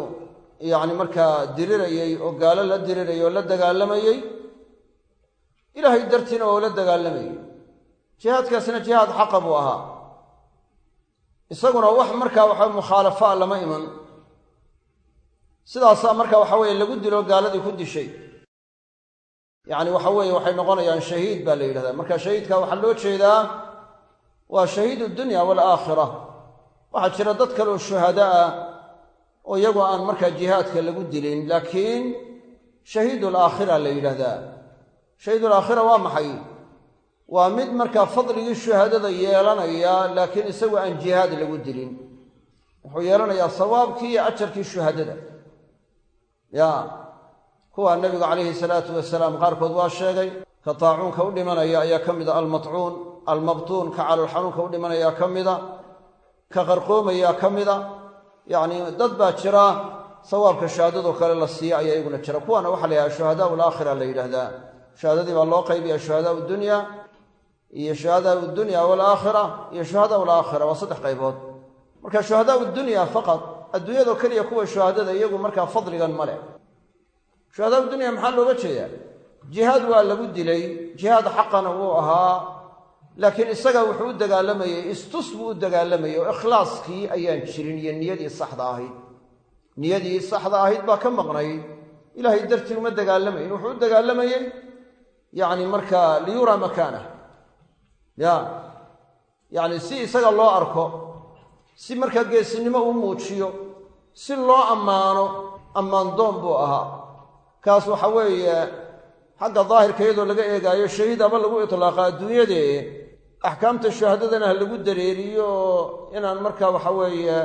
yacni markaa dirirayey oo gaalo la dirirayay oo la dagaalamayey ilaahay dartiina oo la dagaalamayey jihaadkaasina jihaad xaqa buu ahaa. Isaguna wax markaa waxa mukhaalafaa lama iman. Sidaasaa marka waxa weeye lagu dilo gaaladii ku dishay. Yacni waxa weeye waxay noqonayaan shahiid baa la yidhahdaa. Marka shahiidka waxaa loo jeedaa waa shahiid dunya waalaakhira waxaa jira dad kale oo shuhada ah oo iyagoo aan markaa jihaadka lagu dilin laakiin shahiidul aakhira la yidhaahdaa. Shahiidul aakhira waa maxay? Waa mid markaa fadligii shuhadada yeelanaya laakiin isagoo aan jihaad lagu dilin. Wuxuu yeelanayaa sawaabkii iyo ajarkii shuhadada. Ya kuwa nebigu calayhi salaatu wasalaam qaarkood waa sheegay ka taacuunka u dhimanaya ayaa ka mida almatcuun almabtuun ka calolxanuunka u dhimanaya ka mida ka qarqoomaya ka mida. Yacnii dad baa jira sawaabka shahaadadoo kale la siiya ayaa iyaguna jira. Kuwaana waxaa la yidhaha shuhadaa alaakhira la yidhaahdaa. Shahaadadii baa loo qaybiya shuhadaa dunya iyo shuhadaa dunya walaakhira iyo shuhadaa alaakhira waa saddex qaybood. Marka shuhadaa dunya faqad adduunyadoo keliya kuwa shuhadada iyagu markaa fadligan ma leh. Shuhadaa dunya maxaa looga jeedaa? Jihaad waa lagu dilay jihaad xaqana wuu ahaa laakiin isaga wuxuu u dagaalamayey istus buu u dagaalamayey oo ikhlaaskii ayaan jirin iyo niyadii saxda ahayd. Niyadii saxda ahayd baa ka maqnayd ilaahay dartii uma dagaalamayn wuxuu u dagaalamayey yacni markaa liyuraa makaanah ya yacni si isaga loo arko si markaa geesinimo uu muujiyo si loo ammaano ammaandoon buu ahaa. Kaas waxa weeye xagga daahirka iyadoo laga eegaayo shahiid aba lagu itlaaqa adduunyadee axkaamta shuhadadana ha lagu dareeriyo oo inaan markaa waxa weeye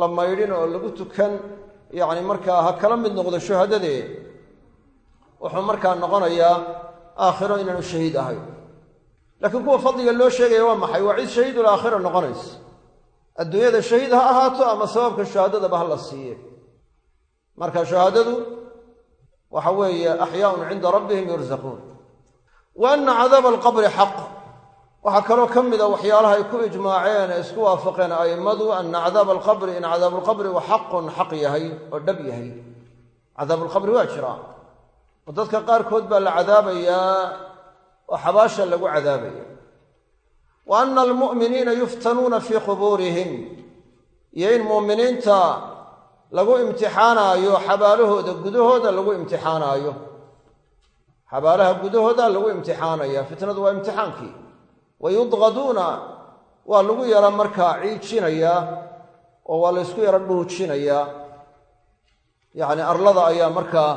la maydhin oo lagu tukan yacni markaa ha kala mid noqdo shuhadadee wuxuu markaa noqonayaa aakhiro inaanu shahiid ahayn. Laakiin kuwa fadliga loo sheegaya waa maxay? Waa cid shahiidul aakhira noqonaysa. Adduunyada shahiid ha ahaato ama sababka shuhadadaba ha la siiye. Marka shahaadadu waxa weeye axyaaun cinda rabbihim yursaquun wa anna cadaaba alqabri xaq waxaa kaloo ka mida waxyaalaha ay ku ijmaaceen ee isku waafaqeen a'immadu anna cadaaba alqabri in cadaabuulqabrigu xaqun xaq yahay oo dhab yahay. Cadaabuulqabri waa jiraa oo dadka qaarkood baa la cadaabayaa oo xabaasha lagu cadaabaya. Wa anna almu'miniina yuftanuuna fii qubuurihim. Iyo in mu'miniinta lagu imtixaanaayo xabaalahooda gudahooda lagu imtixaanaayo. Xabaalaha gudahooda lagu imtixaanaya fitnadu waa imtixaankii. Wa yudqaduuna waa lagu yara markaa ciijinayaa oo waa laysku yaro dhuujinayaa yacni arlada ayaa markaa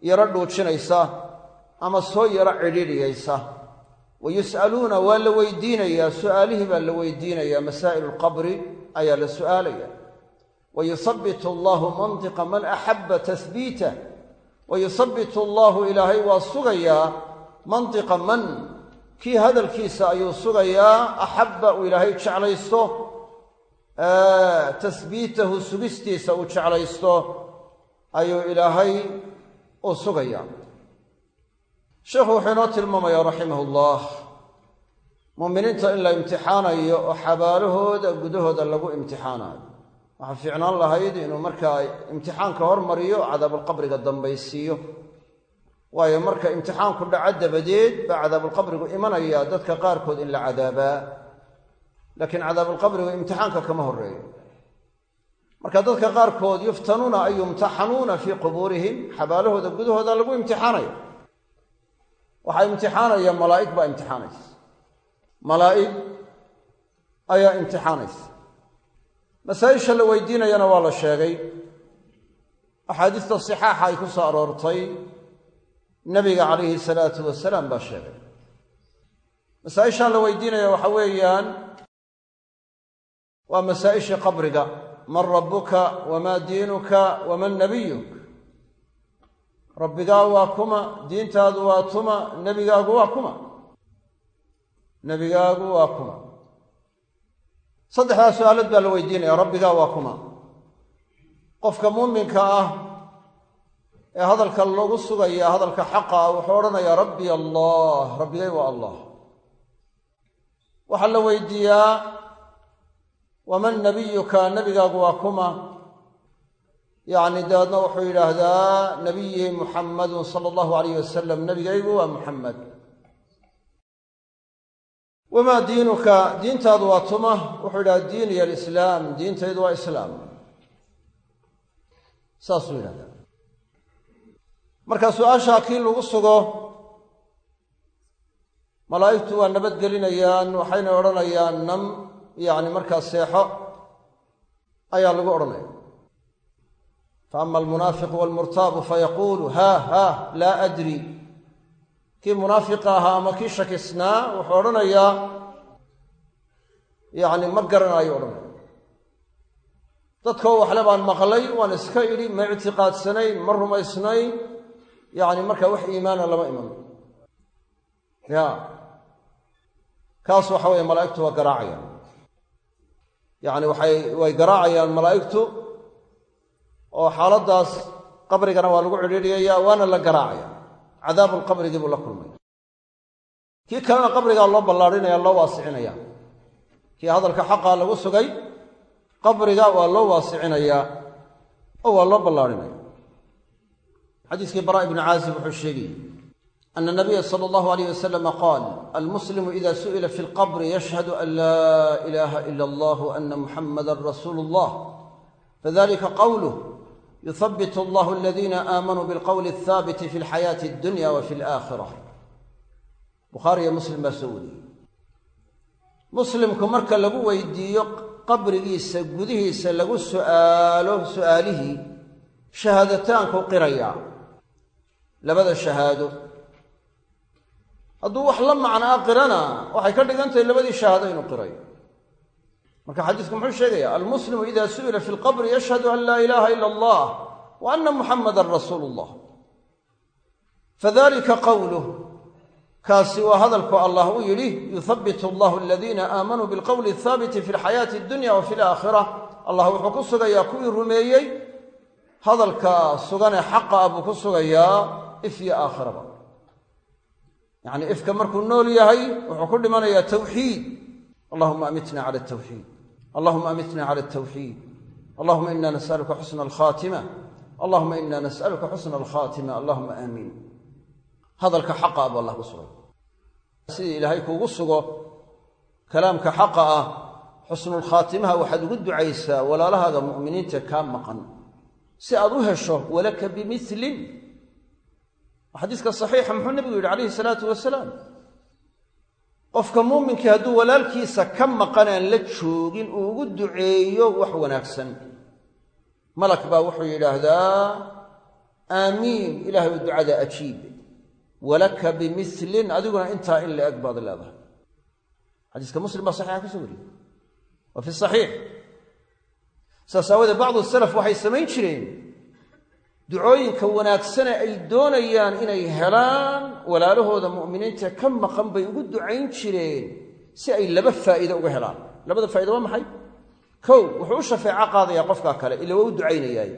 yaro dhuujinaysa ama soo yaro cidhiidhiyaysa wa yus'aluuna waa la weydiinayaa su'aalihii baa la weydiinayaa masaa'ilu lqabri ayaa la su'aalaya wayusabitu allahu mantiqa man axabba tahbiitah wayusabitu allahu ilaahay waa sugayaa mantiqa man kii hadalkiisa ayuu sugayaa axabba uu ilaahay jeclaysto tahbiitahu sugistiisa uu jeclaysto ayuu ilaahay u sugayaa sheekhu wuxuu inoo tilmaamayaa raximah ullah muuminiinta in la imtixaanayo oo xabaalahooda gudahooda lagu imtixaanayo waxaa fiicnaan lahayd inuu markaa imtixaanka hormariyo cadaabulqabriga dambaysiiyo. Waayo marka imtixaanku dhaco dabadeed baa cadaabulqabrigu imanaya dadka qaarkood in la cadaabaa. Laakiin cadaabulqabrigu imtixaanka kama horeeyo marka dadka qaarkood yuftanuuna ay yumtaxanuuna fii qubuurihim xabaalahooda gudahooda lagu imtixaanaya waxaa imtixaanaya malaa'ig baa imtixaanaysa. Malaa'ig ayaa imtixaanaysa masaa-isha la weydiinayana waa la sheegay. Axaadiista sixaaxa ay ku soo aroortay nabiga calayhi salaatu wasalaam baa sheegay. Masaa-ishaa la weydiinaya waxa weeyaan waa masaa-ishii qabriga. Man rabbuka wamaa diinuka waman nabiyuk. Rabbigaa waa kuma diintaadu waa tuma nebigaagu waa kuma. Nebigaagu waa kuma saddexdaa su'aalood baa la weydiinaya rabbigaa waa kuma. Qofka muuminka ah ee hadalka lagu sugaya hadalka xaqa ah wuxuu odhanayaa rabbi allah rabbigay waa allah. Waxaa la weydiiyaa waman nabiyuka? Nebigaagu waa kuma. Yacni dabeedna wuxuu yidhaahdaa nabiyi muxammadun sala allahu alayh wasalam nebigaygu waa muxamed wamaa diinuka diintaadu waa tuma wuxuu yidhahda diiniya alislaam diintaydu waa islaam saasuu yidhahdaa marka su'aashaa kii lagu sugo malaa'igtu waa nabadgelinayaan waxayna odhanayaan nam yacni markaa seexo ayaa lagu odhanaya faama almunaafiqu walmurtaabu fayaquulu haa haa laa adri kii munaafiqa ahaa ama kii shakisnaa wuxuu odhanayaa yacni ma garanaayo odhanaya dadkoo waxle baan maqlay waan iska idhi ma ictiqaadsanayn ma rumaysnayn yacni markaa wax iimaana lama iman. Ya. Kaas waxa weeye malaa'igtu waa garaacayaan. Yacni waxay way garaacayaan malaa'igtu oo xaaladdaas qabrigana waa lagu cidhiidhiyaya waana la garaacaya cadaabulqabrigii buu la kulmay. Kii kalena qabrigaa loo ballaadhinaya loo waasicinaya kii hadalka xaqaa lagu sugay qabriga waa loo waasicinayaa oo waa loo ballaadhinaya. Xadiiskii bara ibnu caazib wuxuu sheegayey ana nabiya sala allahu alayh wasalama qaal almuslimu ida su'ila fi lqabri yashhadu an laa ilaha ila allah ana muxamadan rasuulu allah fadalika qawluh yuhabbit allah aladiina aamanuu bilqowli alhaabiti fi lxayaati addunya wa fi alaakhira bukhaariyo muslim baa soo wariyey muslimku marka lagu weydiiyo qabrigiisa gudihiisa lagu su'aalo su'aalihii shahaadataanku qirayaa labada shahaado hadduu wax la macnaa qirana waxay ka dhigan tahay labadii shahaado inuu qirayo marka xadiisku muxuu sheegaya almuslimu ida su'ila fi lqabri yashhadu an laa ilaha ila allah wa ana muxamadan rasuulu llah fadalika qawluh kaasi waa hadalku allah u yidhi yuhabbit allahu aladiina aamanuu bilqowli alhaabiti fi lxayaati addunya wa fi alaakhira allah wuxuu ku sugayaa kuwii rumeeyey. Hadalka suganee xaqa ah buu ku sugayaa if iyo aakhiraba. Yacnii ifka markuu nool yahay wuxuu ku dhimanayaa tawxiid allahuma amitna cala altawxiid allahuma amitna cala altawxiid allahuma ina nas'aluka xusna alkhaatima allahuma ina nas'aluka xusna alkhaatima allahuma aamiin hadalka xaqa ah buu allah ku sugay. Sidii ilaahay kuugu sugo kalaamka xaqa ah xusnulkhaatimaha waxaad ugu ducaysaa walaalahaaga mu'miniinta kaa maqan. Si aad u hesho walaka bimilin xadiiska saxiixa muxuu nebigu yidhi calayhi salaatu wasalaam qofka muuminkii hadduu walaalkiisa ka maqanaan la joogin uu ugu duceeyo wax wanaagsan. Malak baa wuxuu yidhaahdaa aamiin ilaahay u ducada ajiib. Walaka bimilin adiguna intaa in la eg baad leedahay. Xadiiska muslim baa saxiixa ku soo wariyey. Waa fi saxiix. Saas aawadee bacdu salaf waxay samayn jireen ducooyinka wanaagsane ay doonayaan inay helaan walaalahooda mu'miniinta ka maqan bay ugu ducayn jireen si ay laba faa'iide uga helaan. Labada faa'iide waa maxay? Kow wuxuu u shafeeco qaadayaa qofkaa kale ila waa u ducaynayaay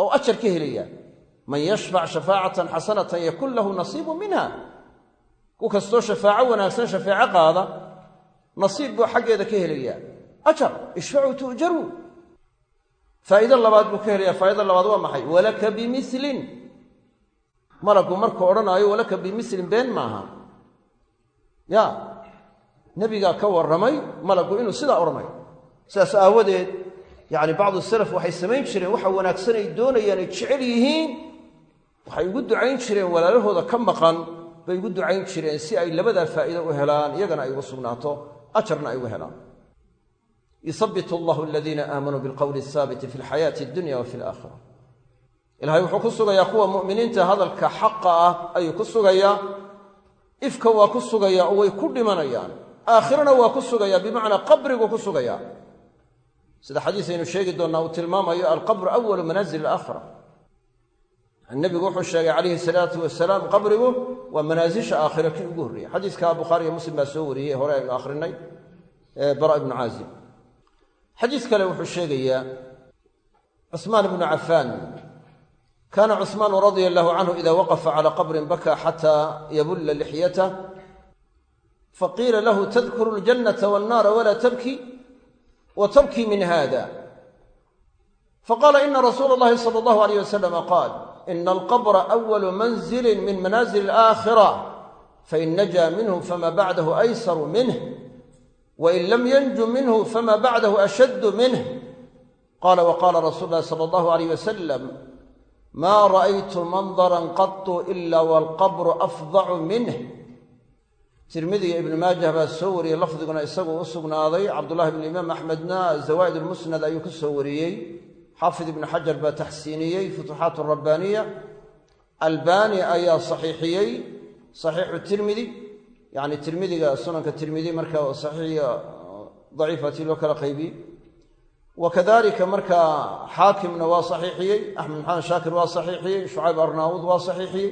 oo ajar ka helayaa. Man yashfac shafaacatan xasanatan yakun lahu nasiibu minha. Ku kastoo shafaaco wanaagsan shafeeco qaada nasiib buu xaggeeda ka helayaa. Ajar ishfacuu tu'jaruu faa'iido labaad buu ka helayaa. Faa'ida labaad waa maxay? Walaka bimilin malagu markuu odhanaayo walaka bimilin been maaha. Ya. Nebigaa ka warramay malagu inuu sidaa odhanayo sidaas aawadeed yacni bacdu salaf waxay samayn jireen waxa wanaagsan ay doonayaan ay jecel yihiin waxay ugu ducayn jireen walaalahooda ka maqan bay ugu ducayn jireen si ay labadaa faa'iido u helaan iyagana ay ugu sugnaato ajarna ay uga helaan yuhabbit allahu aladiina aamanuu bilqowli ahaabiti fi lxayaati addunya wa fi alaakhira ilahay wuxuu ku sugayaa kuwa mu'miniinta hadalka xaqa ah ayuu ku sugayaa ifka waa ku sugayaa oo way ku dhimanayaan aakhirana waa ku sugayaa bimacnaa qabriguu ku sugayaa sida xadiis aynu sheegi doonnaa uu tilmaamayo alqabru awalu manaazil alaakhira nebigu wuxuu sheegay calayhi salaatu wasalaam qabrigu waa manaasisha aakhira kii ugu horreeyey xadiiska bukhaariyo muslim baa soo wariyey hore aynu akhrinay xadiis kale wuxuu sheegayaa cusmaan ibnu cafaan. Kaana cusmaanu radia allahu canhu ida waqafa cala qabrin bakaa xataa yabulla lixyatah faqiila lahu tadkuru ljannata walnaara walaa tabki wa tabki min hada faqaala ina rasuula allahi sala allahu alayh wasalama qaal ina alqabra awalu manzilin min manaazil alaakhira fain najaa minhu fama bacdahu aysaru minh wain lam yanju minhu fama bacdahu ashaddu minh qaala waqaala rasuulu llahi sala allahu alayh wasalam maa ra'aytu mandaran qatu ila walqabru afdacu minh tirmidi iyo ibnu maajah baa soo wariyey lafdiguna isagu u sugnaaday cabdullahi bnu imaam axmedna zawaa'id ulmusnad ayuu ku soo wariyey xaafid ibnu xajar baa taxsiiniyey futuuxaat rabbaaniya albani ayaa saxiixiyey saxiixu tirmidi yacni tirmidiga sunanka tirmidi marka saxiixiya daciifatii loo kala qaybiyey wa kadalika markaa xaakimna waa saxiixiyey axmed maxamed shaakir waa saxiixiyey shucayb arnaawud waa saxiixiyey.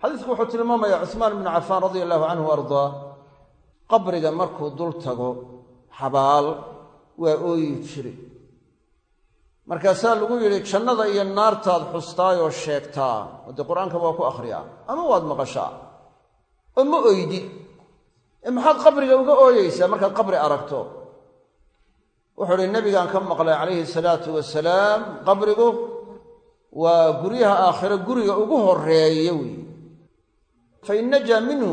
Xadiidku wuxuu tilmaamayaa cuhmaan ibnu cafaan radia allahu canhu ardaa qabriga markuu dul tago xabaal waa ooyi jiray markaasaa lagu yidhi jannada iyo naartaad xustaayoo sheegtaa. Oo dee qur'aanka waa ku akhriyaa ama waad maqashaa oo ma oydid ee maxaad qabriga uga ooyeysaa markaad qabri aragto? Wuxuu uhi nebigaan ka maqlay calayhi salaatu wasalaam qabrigu waa guryaha aakhiro guriga ugu horreeya weeye fain najaa minhu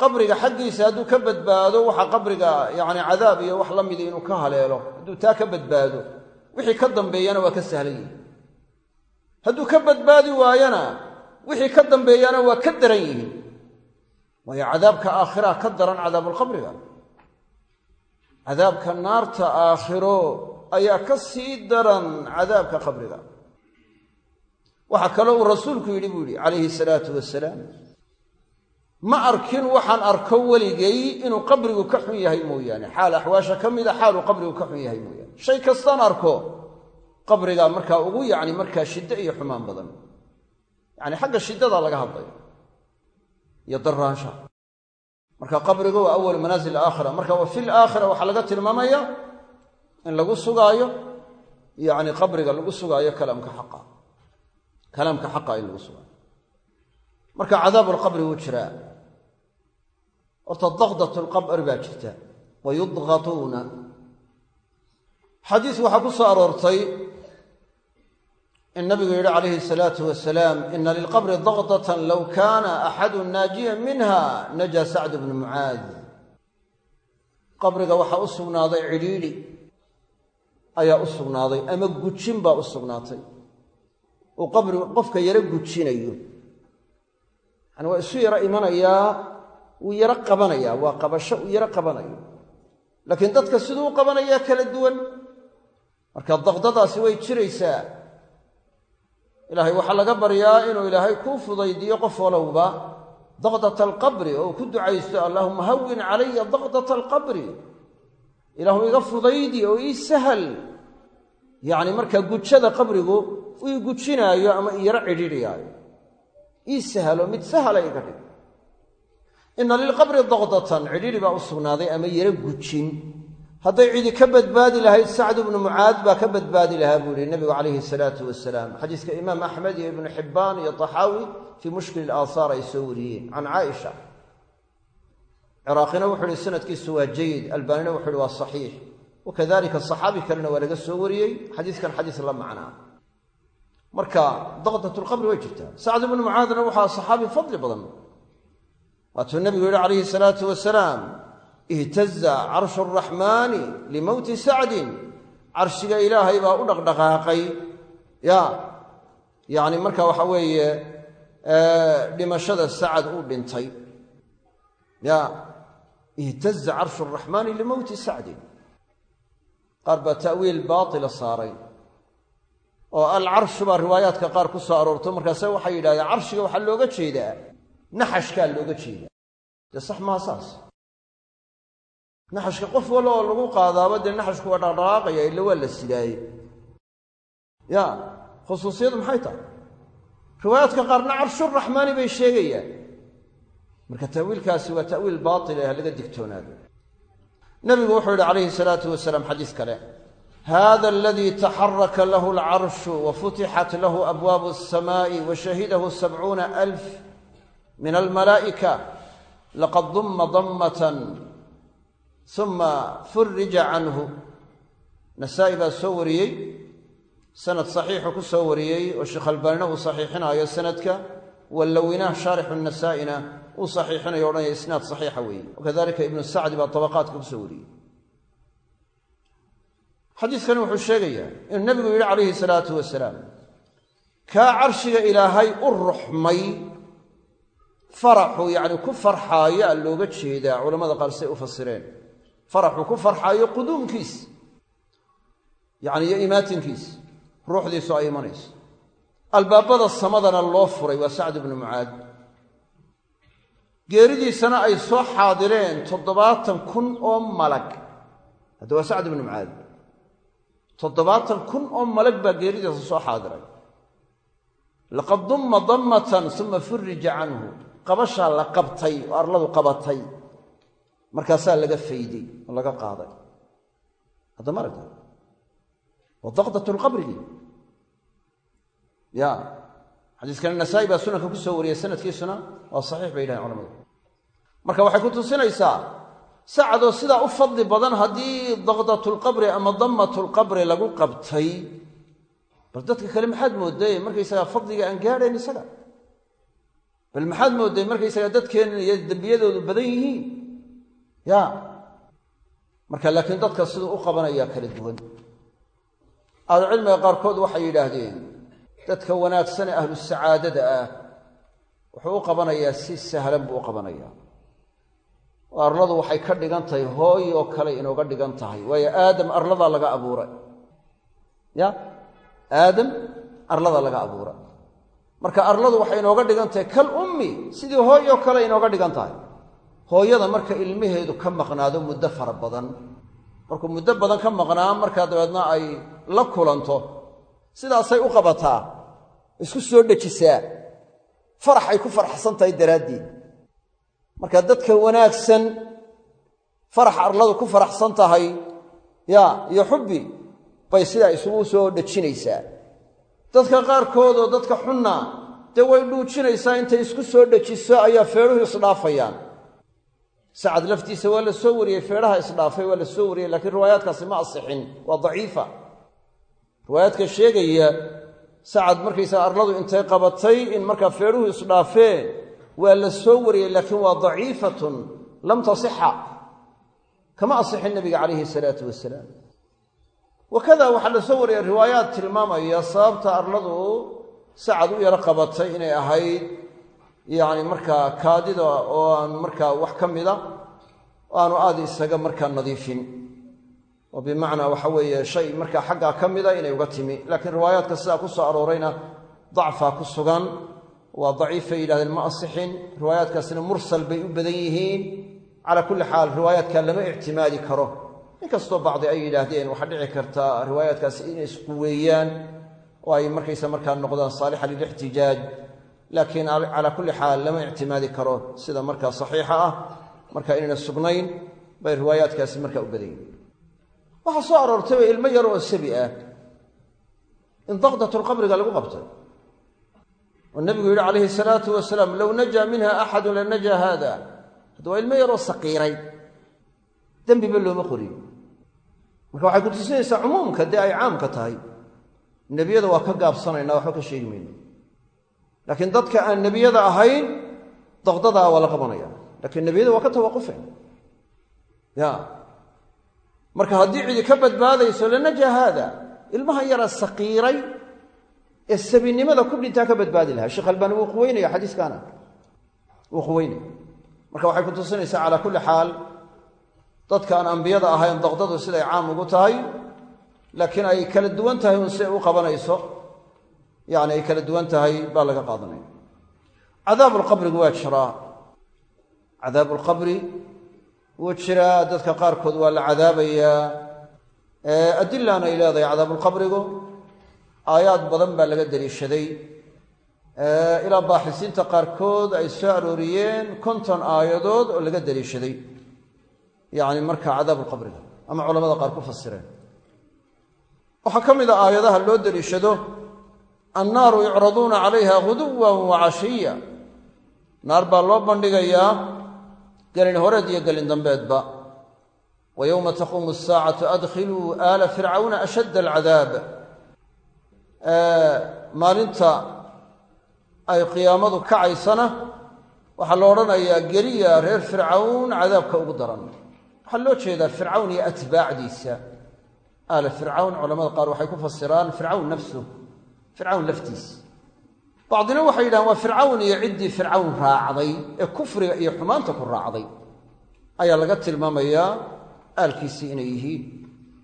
qabriga xaggiisa hadduu ka badbaado waxa qabriga yacni cadaab iyo wax la mida inuu ka haleelo hadduu taa ka badbaado wixii ka dambeeyana waa ka sahlan yihiin hadduu ka badbaadi waayana wixii ka dambeeyana waa ka daran yihiin waayo cadaabka aakhiraha ka daran cadaabulqabriga cadaabka naarta aakhiro ayaa ka sii daran cadaabka qabriga waxaa kaloo uu rasuulku yidhi buu yidhi calayhi salaatu wasalaam ma arkin waxaan arko weligay inuu qabrigu ka xun yahay mooyaane. Xaal axwaasha ka mida xaaluu qabrigu ka xun yahay mooyaane. Shay kastaan arko qabrigaa markaa ugu yacni markaa shiddo iyo xumaan badan. Yacni xagga shiddadaa laga hadlay iyo daraansha marka qabrigu waa awal manaasil aakhira. Marka wa fil aakhira waxaa laga tilmaamaya in lagu sugaayo yacni qabriga lagu sugaayo kalaamka xaqa. Kalaamka xaqa in lagu sugaayo. Marka cadaabulqabri wuu jiraa. Horta daqdat lqabri baa jirta. Wa xadiis waxaa ku soo aroortay in nabigu yidhi calayhi salaatu wasalaam ina lilqabri daqdatan low kaana axadu naajiyan minha najaa sacd bnu mucaad qabriga waxaa u sugnaaday cidhiidhi ayaa u sugnaaday ama gujin baa u sugnaatay. Uu qabrigu qofka yaro gujinayo. Yani waa isu yaro imanayaa wuu yaro qabanayaa waa qabasho uu yaro qabanayo. Laakiin dadka siduu u qabanayaa kala duwan. Marka daqdadaasi way jiraysaa ilaahay waxaa laga baryaa inuu ilaahay kuu fudaydiyo qof walowba daqdata alqabri oo ku ducaysto allaahuma hawin calaya daqdata alqabri ilaahu iga fudaydi oo ii sahal. Yacni markaa gujada qabrigu ii gujinaayo ama iyaro cidhiidhiyaayo. Ii sahalo mid sahala iga dhig. Ina lilqabri daqdatan cidhiidhi baa u sugnaaday ama yaro gujin hadday cidi ka badbaadi lahayd sacd bnu mucaad baa ka badbaadi lahaa buu yihi nabigu calayhi salaatu wasalaam xadiiska imaam axmed iyo ibnu xibbaan iyo taxaawi fii mushkil ilaahaar ay soo wariyeen. Can caaisha ciraaqina wuxuu ihi sanadkiisu waa jayid albaanina wuxu uhi waa saxiix. Wakadalika saxaabi kalena waa laga soo wariyey. Xadiiskan xadiis la macnaa. Marka daqdat way jirtaa. Sacd ibnu mucaadna waxaa saxaabi fadli badan. Waatuu nabigu yihi calayhi salaatu wasalaam ihtaza carshu araxmaani limowti sacdin carshiga ilaahay baa u dhaqdhaqaaqay. ya yacni marka waxa weeye dhimashada sacad uu dhintay. ya ihtaza carshu araxmaani limowti sacdin qaar baa ta'wiil baatila saaray. oo alcarshu baa riwaayaadka qaar ku soo aroorto. markaase waxay yidhahdeen carshiga waxaa looga jeedaa. naxashkaa looga jeedaa. dee sax maa saas naxashka qof walla oo lagu qaadaaba dee naxashku waa dhaqdhaqaaqaya illa waa la sidaaye ya khusuusiyadu maxay tahay? Riwaayaadka qaarna carshuraxmaani bay sheegayaan. Marka ta'wiilkaasi waa ta'wiil baatil eh laga digtoonaado. Nabigu wuxuu yihi calayhi salaatu wasalaam xadiis kale hada aladii taxaraka lahu alcarshu wa futixat lahu abwaabu alsamaa'i wa shahidahu sabcuuna alf min almalaa'ika laqad uma furija canhu. Nasaa-i baa soo wariyey sanad saxiixu ku soo wariyey oo sheekh albaanina uu saxiixinaayo sanadka wallowinaah shaarixu nasaa'ina uu saxiixinayo odhanaya isnaad saxiixa weeye. Wakadalika ibnu sacdi baa tabaqaadka ku soo wariyey. Xadiiskani wuxuu sheegayaa inuu nebigu yidhi calayhi salaatu wasalaam kaa carshiga ilaahay u ruxmay faraxu yacni ku farxaayo looga jeedaa culamada qaar say u fasireen faraxu ku farxaayo quduumkiis. Yacni iyo imaatinkiis. Ruuxdiisu ay imanayso. Albaabada samadana loo furay waa sacd ibnu mucaad. Geeridiisana ay soo xaadireen toddobaatan kun oo malag. Hadda waa sacd ibnu mucaad. Toddobaatan kun oo malag baa geeridiisa soo xaadiray. Laqad dumma dammatan uma furija canhu. Qabashaa la qabtay oo arladu qabatay markaasaa laga fayday oo laga qaaday. Hadda maragta waa daqdat ya xadiiskana nasaa'i baa sunanka ku soo wariyey sanadkiisuna waa saxiix bay yidhahen culamadu. Marka waxay ku tusinaysaa sacadoo sidaa u fadli badan haddii daqdatulqabri ama dammatulqabri lagu qabtay. Bal dadka kale maxaad mooday markaysagaa fadliga aan gaadhayn isaga? Bal maxaad mooday markaysagaa dadkeenna iyo dembiyadoodu badan yihiin ya. Marka laakiin dadka siduu u qabanayaa kala duwan. Ahlucilmiga qaarkood waxay yidhaahdeen dadka wanaagsan ee ahlu sacaadada ah wuxuu u qabanayaa si sahlan buu u qabanayaa oo arladu waxay ka dhigan tahay hooy oo kale inooga dhigan tahay. Waayo aadam arladaa laga abuuray. Ya. Aadam arladaa laga abuuray. Marka arladu waxay inooga dhigan tahay kal ummi sidii hooy oo kale inooga dhigan tahay hooyada marka ilmaheedu ka maqnaado muddo fara badan. Markuu muddo badan ka maqnaa markaa dabeedna ay la kulanto. Sidaasay u qabataa isku soo dhejisaa. Farax ay ku faraxsan tahay daraaddeed. Marka dadka wanaagsan farax arladu ku faraxsan tahay ya iyo xubbi bay sidaa isugu soo dhejinaysaa. Dadka qaarkood oo dadka xunna dee way dhuujinaysaa intay isku soo dhejiso ayaa feedhuhu isdhaafayaan sacad laftiisa waa la soo wariyey feedhaha isdhaafay waa la soo wariyey laakiin riwaayaadkaasi ma asixin waa daciifa. Riwaayaadka sheegaya sacad markaysaa arladu intay qabatay in markaa feedhuhu isdhaafeen waa la soo wariyey laakiin waa daciifatun lam tasixa. Kama asixin nabiga calayhi salaatu wasalaam. Wakada waxaa la soo wariyey riwaayaad tilmaamaya sababta arladu sacad u yaro qabatay inay ahayd yacni markaa kaadida oo aan markaa wax ka mida aanu aad isaga markaa nadiifin. Oo bimacnaa waxa weeye shay markaa xaggaa ka mida inay uga timi. Laakiin riwaayaadka sidaa ku soo aroorayna dacfaa ku sugan waa daciifay yidhahdeen ma asixin riwaayaadkaasina mursal bay u badan yihiin. Calaa kulli xaal riwaayaadka lama ictimaadi karo. Inkastoo bacdi ay yidhaahdeen waxaa dhici karta riwaayaadkaasi inay isquweeyaan oo ay markaysa markaa noqdaan saalixa lilixtijaaj laakiin calaa kulli xaal lama ictimaadi karo sida markaa saxiixa ah marka inayna sugnayn bay riwaayaadkaasi markaa u badan yihiin. Waxaa soo aroortayba ilmo yar oo sabi ah. In daqdatulqabriga lagu qabtay oo nebigu yidhi calayhi salaatu wasalaam low najaa minha axadun la najaa haada. Hadda waa ilmo yaroo saqiiray dembiba looma qorin marka waxay ku tusinaysaa cumuumka dee ay caamka tahay nebiyada waa ka gaabsanaynaa waxba ka sheegi mayno laakiin dadka aan nebiyada ahayn daqdadaa waa la qabanaya. Laakiin nebiyada waa ka tawaqufeen. Ya. Marka haddii cidi ka badbaadayso lanajaa haada. Ilmaha yara saqiiray ee sabinimada ku dhintaa ka badbaadi lahaa. Sheekh albaani wuu quweynaya xadiiskaana. Wuu quweynaya marka waxay ku tusinaysaa calaa kulli xaal dadka aan ambiyada ahayn daqdadu siday caam ugu tahay. Laakiin ay kala duwan tahay un si ay u qabanayso yacni ay kala duwan tahay baa laga qaadanaya. Cadaabulqabrigu waa jiraa. Cadaabulqabri wuu jiraa. Dadka qaarkood waa la cadaabayaa adilaana ay leedahay cadaabulqabrigu aayaad badan baa laga daliishaday ilaa baaxisiinta qaarkood ay soo arooriyeen konton aayadood oo laga daliishaday yacni markaa cadaabulqabriga ama culamada qaar ku fasireen. Waxaa ka mid a aayadaha loo daliishado annaaru yucraduuna calayha guduwan wa cashiya naar baa loo bandhigayaa gelin horeed iyo gelin dambeedba wa yowma taquumu asaacatu adkhiluu aala fircawna ashadda alcadaab maalinta ay qiyaamadu kacaysana waxaa la odhanayaa geliya reer fircawn cadaabka ugu daran waxaa loo jeedaa fircawn iyo atbaacdiisa aala fircawn culamada qaar waxay ku fasiraan fircawn nafsuh fircawn laftiisa bacdina waxay yidhahaan waa fircawn iyo ciddii fircawn raacday ee kufriga iyo xumaanta ku raacday. Ayaa laga tilmaamayaa aalkiisii inay yihiin.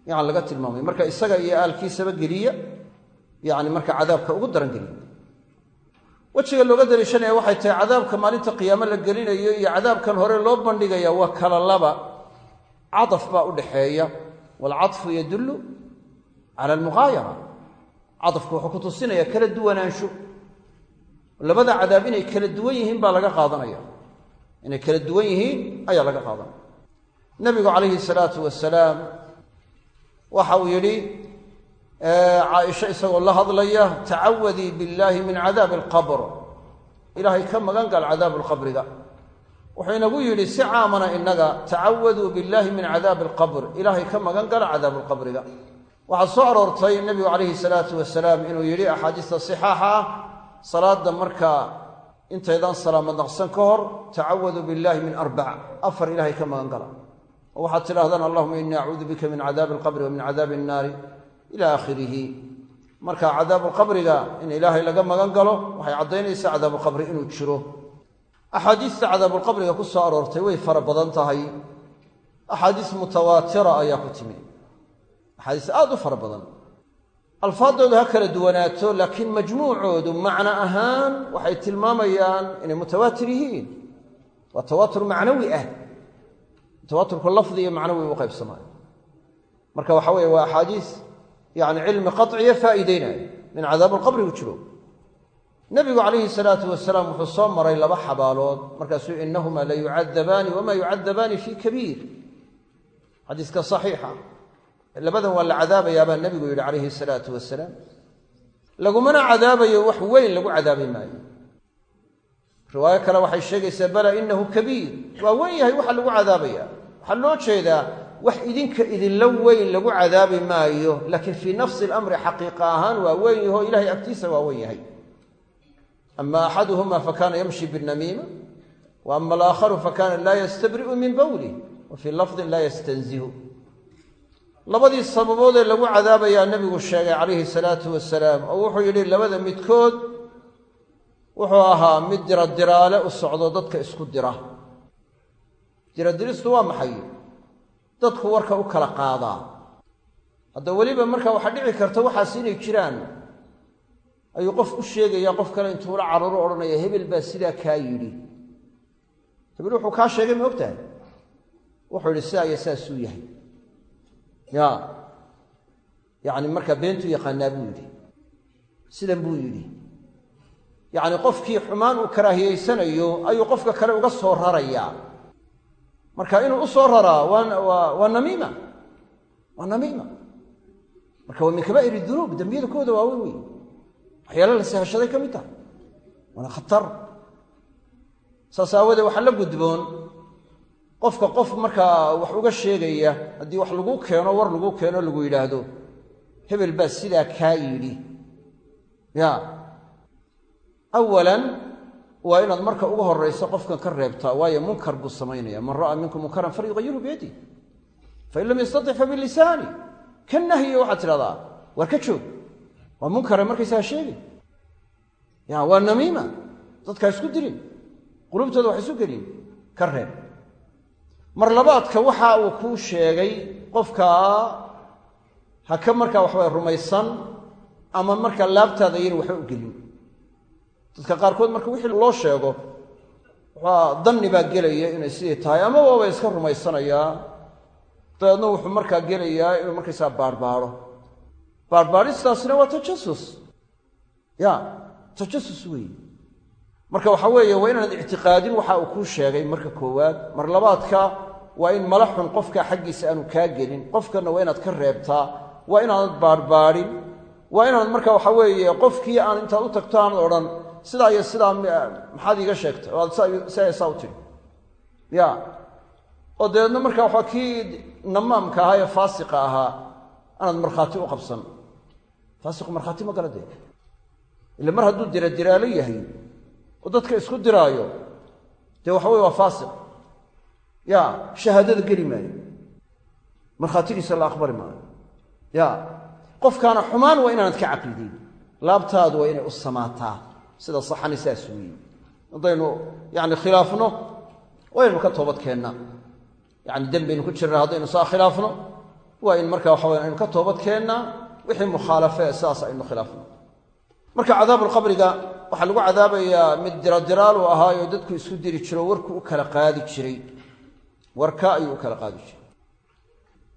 Yani laga tilmaamaya marka isaga iyo aalkiisaba geliya yani marka cadaabka ugu daran geliya. Wejiga looga daliishanaya waxay tahay cadaabka maalinta qiyaame la gelinayo iyo cadaabkan hore loo bandhigaya waa kala laba. Cadaf baa u dhaxeeya waalcadfu yadullu cala almuqaayara cadafku wuxuu ku tusinaya kala duwanaansho. Labada cadaab inay kala duwan yihiin baa laga qaadanaya. Inay kala duwan yihiin ayaa laga qaadanaya. Nabigu calayhi salaatu wasalaam waxa uu yidhi caaisha isagoo la hadlaya tacawadii billaahi min cadaabi alqabr. Ilaahay ka magan gal cadaabu lqabriga wuxuu inagu yidhi si caamana innaga tacawaduu billaahi min cadaabi alqabr. Ilaahay ka magan gala cadaabu lqabriga waxaa soo aroortay nebigu calayhi salaatu wasalaam inuu yidhi axaadiista sixaaxa ah salaada markaa intaydaan salaamo naqsan ka hor tacawaduu billaahi min arbac afar ilaahay ka magan gala. Oo waxaad tidhahdaan allahuma innii acuudu bika min cadaabi alqabri wa min cadaabi annaari ila aakhirihi. Marka cadaabuqabriga in ilaahay laga magan galo waxay caddaynaysaa cadaabuqabri inuu jiro. Axaadiista cadaabuqabriga ku soo aroortay way fara badan tahay. Axaadiis mutawaatira ayaa ku timi axaadiis aad u fara badan. Alfaaddoodu ha kala duwanaato laakiin majmuucoodu macno ahaan waxay tilmaamayaan inay mutawaatir yihiin. Waa tawaatur macnawi ah. Tawaaturku lafdi iyo macnawi u qaybsamaayo. Marka waxa weeye waa axaadiis yani cilmi qaciya faa'iideynaya min cadaab alqabrigu jiro. Nebigu calayhi salaatu wasalaam wuxuu soo maray laba xabaalood. Markaasuu inahumaa la yucadabaani wamaa yucadabaani fii kabiir. Xadiiska saxiixa labadan waa la cadaabayaa baa nebigu yidhi calayhi salaatu wasalaam lagumana cadaabayo wax weyn lagu cadaabi maayo. Riwaayo kale waxay sheegaysaa bala inahu kabiir. Waa weyn yahay waxa lagu cadaabaya. Waxaa loo jeedaa wax idinka idinla weyn lagu cadaabi maayo laakiin fii nafsi alamri xaqiiqa ahaan waa weyn yaho ilahay agtiisa waa weyn yahay. Ama axaduhuma fakana yamshi binamiima wa ama alaakharu fakana laa yastabri'u min bowlih wa fii lafdin laa yastanzihu labadii sababoodee lagu cadaabayaa nebigu sheegay calayhi salaatu wasalaam oo wuxuu yidhi labada midkood wuxuu ahaa mid diradiraale u socdo dadka isku dira. Diradiristu waa maxay? Dadku warka u kala qaadaa hadda weliba marka waxaa dhici karta waxaas inay jiraan ayuu qof u sheegaya qof kale intuu la cararo odhanaya hebel baa sidaa kaa yidhi. Hebel wuxuu kaa sheegay ma ogtahay? Wuxuu yidhi sidaa iyo saasuu yahay ya. Yacni markaa beentuu yaqaanaa buu yidhi. Sidan buu yidhi. Yacni qofkii xumaan uu karaahiyeysanayo ayuu qofka kale uga soo rarayaa marka inuu u soo raraa waa waa namiima. Waa namiima. Marka waa min kabaa'ir dunuub dembiyada kooda waaweyn wey waxyaala la sahashaday ka mid tahay waana khatar. Saas aawadee waxaa la gudboon qofka qof markaa wax uga sheegaya haddii wax lagu keeno war lagu keeno lagu yidhaahdo hebel baa sidaa kaa yidhi. Ya. Awalan waa inaad marka uga horayso qofkan ka reebtaa waayo munkar buu samaynaya. Man ra'aa minkum munkaran falyuqayirhu biyadih fain lam yastatic fa bilisaani. Ka nahyo waxaad tidhahdaa waar ka joog. Waa munkare markaysaa sheegin. Ya waa namiima. Dadka isku dirin qulubtooda wax isu gelin. Ka reeb mar labaadka waxa uu kuu sheegay qofkaa ha ka markaa waxabay rumaysan ama markaa laabtaada yayna waxba u gelin. Dadka qaarkood marka wixii loo sheego waxaa danni baa gelaya inay sidii tahay ama waaba iska rumaysanayaa. Dabeedna wuxuu markaa gelayaa inuu markaysaa baarbaaro. Baarbaaristaasina waa tajasus ya tajasus weeye marka waxaa weeye waa inaanad ictiqaadin waxa uu kuu sheegay marka koowaad. Mar labaadka waa in mala xun qofka xaggiisa aanu kaa gelin. Qofkanna waa inaad ka reebtaa. Waa inaanad baarbaarin. Waa inaanad marka waxa weeye qofkii aan intaad u tagto aanad odhan sidaa iyo sidaa maxaad iiga sheegtay? Oo aad sidaa saa u tidhi ya. Oo dabeedna marka waxaa kii namaamka ahaa ee faasiqa ahaa anaad markhaati u qabsan. Faasiqu markhaati ma gala dee. Ila mar hadduu diradiraalo yahay oo dadka isku diraayo. Dee waxa weye waa faasiq. Ya shahaadada geli maayo. Markhaatigiisa la aqbali maayo. Ya qofkaana xumaan waa inaanad ka caqlidiin laabtaadu waa inay u samaataa. Sida saxani saas weeye. Haddaynu yani khilaafno waynu ka toobad keennaa yani dembeynu ku jirna haddaynu saa khilaafno waa in marka waxa waya aynu ka toobad keennaa wixii mukhaalafe sidaas aynu khilaafno. Marka cadaabuulqabriga waxaa lagu cadaabayaa mid diraadiraal uu ahaayo dadku isku diri jiro warku u kala qaadi jiray. Warka ayuu u kala qaadi jiray.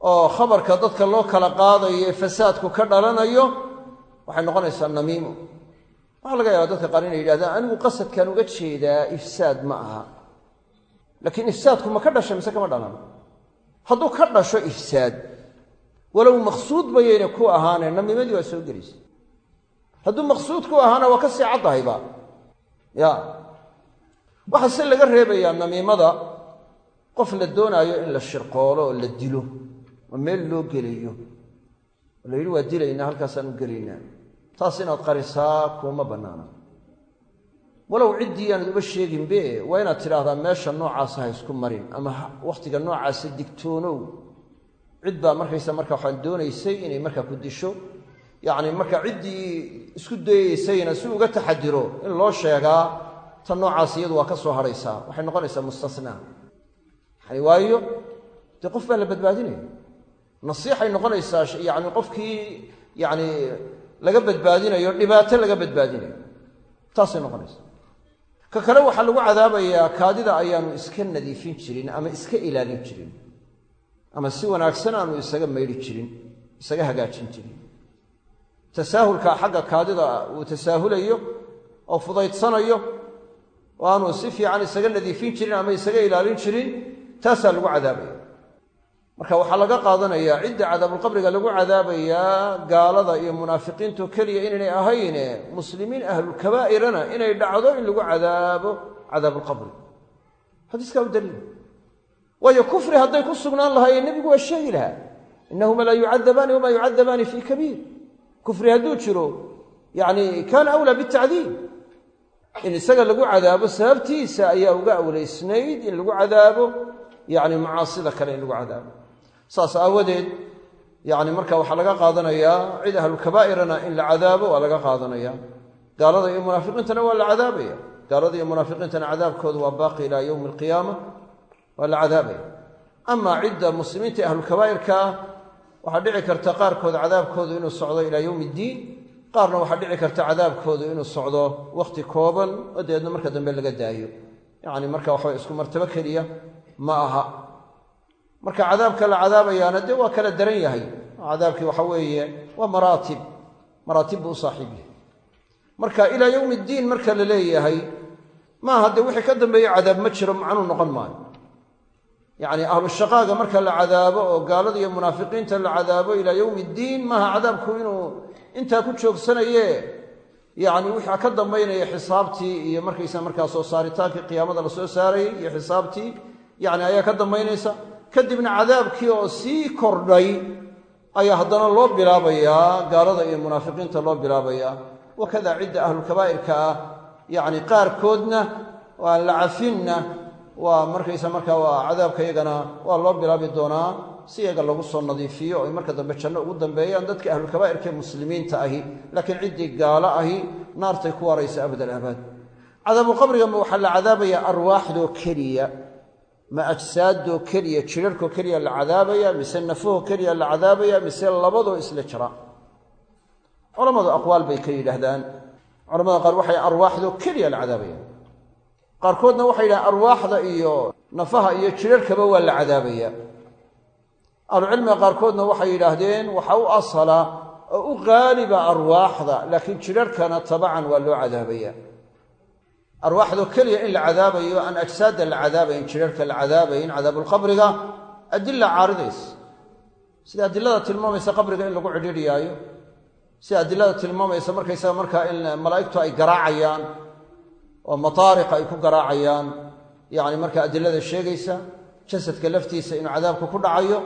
Oo khabarka dadka loo kala qaadayo ee fasaadku ka dhalanayo waxay noqonaysaa namiimo. Waxaa laga yaaba dadka qaar inay yidhahdaan anigu qasadkaan uga jeedaa ifsaad ma aha. Laakiin ifsaadku ma ka dhashay mise kama dhalan hadduu ka dhasho ifsaad walow maqsuud bayayna ku ahaanee namiimadii waa soo gelaysa hadduu maqsuud ku ahaana waa ka sii caddahayba ya. Waxaa se laga reebayaa namiimada qof la doonaayo in la shirqoolo oo la dilo oo meel loo gelayo. Oo la yidhi waa dilaynaa halkaasaan u gelaynaa. Taas inaad qarisaa kuuma bannaana. Walow ciddii aanad uba sheeginbe waa inaad tidhaahdaa meesha noocaasa ha isku marin ama wakhtiga noocaasa digtoonow. Cid baa markaysa marka waxaan doonaysay inay markaa ku disho yacni marka ciddii isku dayeysayna si uga taxadiro in loo sheegaa ta noocaas iyadu waa ka soo hadhaysaa. Waxay noqonaysaa mustasnaa. Yani waayo dee qof baa la badbaadinaya nasiixay noqonaysaa yani qofkii yani laga badbaadinayo dhibaato laga badbaadinayo. Taasay noqonaysaa. Ka kale waxaa lagu cadaabayaa kaadida ayaanu iska nadiifin jirin ama iska ilaalin jirin. Ama si wanaagsan aanu isaga maydhi jirin isaga hagaajin jirin tasaahulka xagga kaadida uu tasaahulayo oo fudaydsanayo oo aanu si fiican isaga nadiifin jirin ama isaga ilaalin jirin taasaa lagu cadaabaya marka waxaa laga qaadanayaa cidda cadaabulqabriga lagu cadaabayaa gaalada iyo munaafiqiintu keliya inaynay ahayne muslimiin ahlulkabaa'irana inay dhacdo in lagu cadaabo cadaabulqabri. Xadiiskaa u daliila waayo kufri hadday ku sugnaan lahaayeen nebigu waa sheegi lahaa innahuma laa yucadabaani wamaa yucadabaani fii kabiir kufri hadduu jiro yani kaana awlaa bitacdiib in isaga lagu cadaabo sababtiisa ayaa uga awlaysnayd in lagu cadaabo yani macaasida kale in lagu cadaabo. Saas aawadeed yani marka waxaa laga qaadanayaa cid ahlulkabaa'irana in la cadaabo waa laga qaadanaya gaalada iyo munaafiqiintana waa la cadaabaya gaalada iyo munaafiqiintana cadaabkooda waa baaqi ilaa yowmi alqiyaama waa la cadaabaya amaa cidda muslimiinta ahlulkabaa'irka ah waxaa dhici karta qaarkood cadaabkoodu inuu socdo ilaa yowmi iddiin qaarna waxaa dhici karta cadaabkoodu inuu socdo wakhti kooban oo dabeedna marka dambe laga daayo. Yacni marka waxawa isku martabo keliya ma aha. Marka cadaabka la cadaabayaana dee waa kala daran yahay. Cadaabkii waxa weeye waa maraatib. Maraatib buu u saaxiib yahay. Marka ilaa yowmi iddiin marka la leeyahay maaha dee wixii ka dambeeya cadaab ma jiro macnuu noqon maayo yacni ahlu shaqaaga marka la cadaabo oo gaalada iyo munaafiqiinta la cadaabo ilaa yowmi iddiin maaha cadaabku inuu intaa ku joogsanaye? Yacni wixaa ka dambaynaya xisaabtii iyo markaysa markaa soo saaritaankii qiyaamada la soo saarayay iyo xisaabtii yacni ayaa ka dambaynaysa? Kadibna cadaabkii oo sii kordhay ayaa haddana loo bilaabayaa gaalada iyo munaafiqiinta loo bilaabayaa wakada cidda ahlulkabaa'irka ah yacni qaarkoodna waa la cafinna waa markaysa markaa waa cadaabka waa loo bilaabi doonaa si iyaga lagu soo nadiifiyo o ay marka dambe janno ugu dambeeyaan dadka ahlulkabaa'irka ee muslimiinta ahi laakiin ciddii gaalo ahi naartay ku waaraysa abad alabaad cadaabuqabrigama waxaa la cadaabayaa arwaaxdoo keliya ma ajsaadoo keliya jirarhkoo keliya la cadaabaya mise nafahoo keliya la cadaabaya mise labadoo isla jira. Culammadu aqwaal bay ka yidhaahdaan. Culamada qaar waxay arwaaxdoo keliya la cadaabaya qaarkoodna waxay yidhahaan arwaaxda iyo nafaha iyo jirarhkaba waa la cadaabaya. Ahlucilmiga qaarkoodna waxay yidhaahdeen waxa u asala oo u qaaliba arwaaxda laakiin jirarhkana tabacan waa loo cadaabaya. Arwaaxdoo keliya in la cadaabayo aan ajsaadda la cadaabayn jirarhka la cadaabayn cadaabulqabriga adila caaridays. Sida adilada tilmaamaysa qabriga in lagu cidhiidhiyaayo sida adilada tilmaamaysa markaysaga markaa in malaa'igtu ay garaacayaan oo mataariqa ay ku garaacayaan. Yacni marka adilada sheegaysa jasadka laftiisa inuu cadaabku ku dhacayo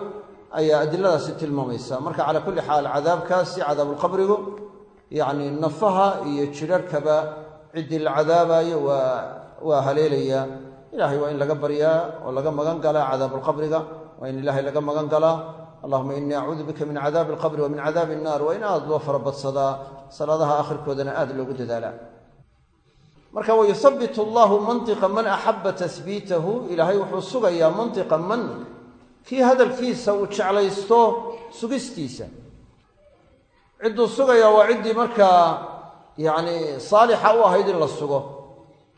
ayaa adiladaasi tilmaamaysa. Marka calaa kulli xaal cadaabkaasi cadaabulqabrigu yacni nafaha iyo jirarhkaba ciddii la cadaabaayo waa waa haleelaya ilahay waa in laga baryaa oo laga magan galaa cadaabulqabriga waa in ilaahay laga magan galaa. Allahuma inii acuudu bika min cadaabi alqabri wa min cadaabi innaar waa in aad loo fara badsadaa. Salaadaha akhirkoodana aad loogu dadaalaa marka wayuhabitu allahu mantiqa man axaba tahbiitahu ilaahay wuxuu sugayaa mantiqa man kii hadalkiisa uu jeclaysto sugistiisa. Cidduu sugayaa waa ciddii markaa yacni saalixa u ahayd in la sugo.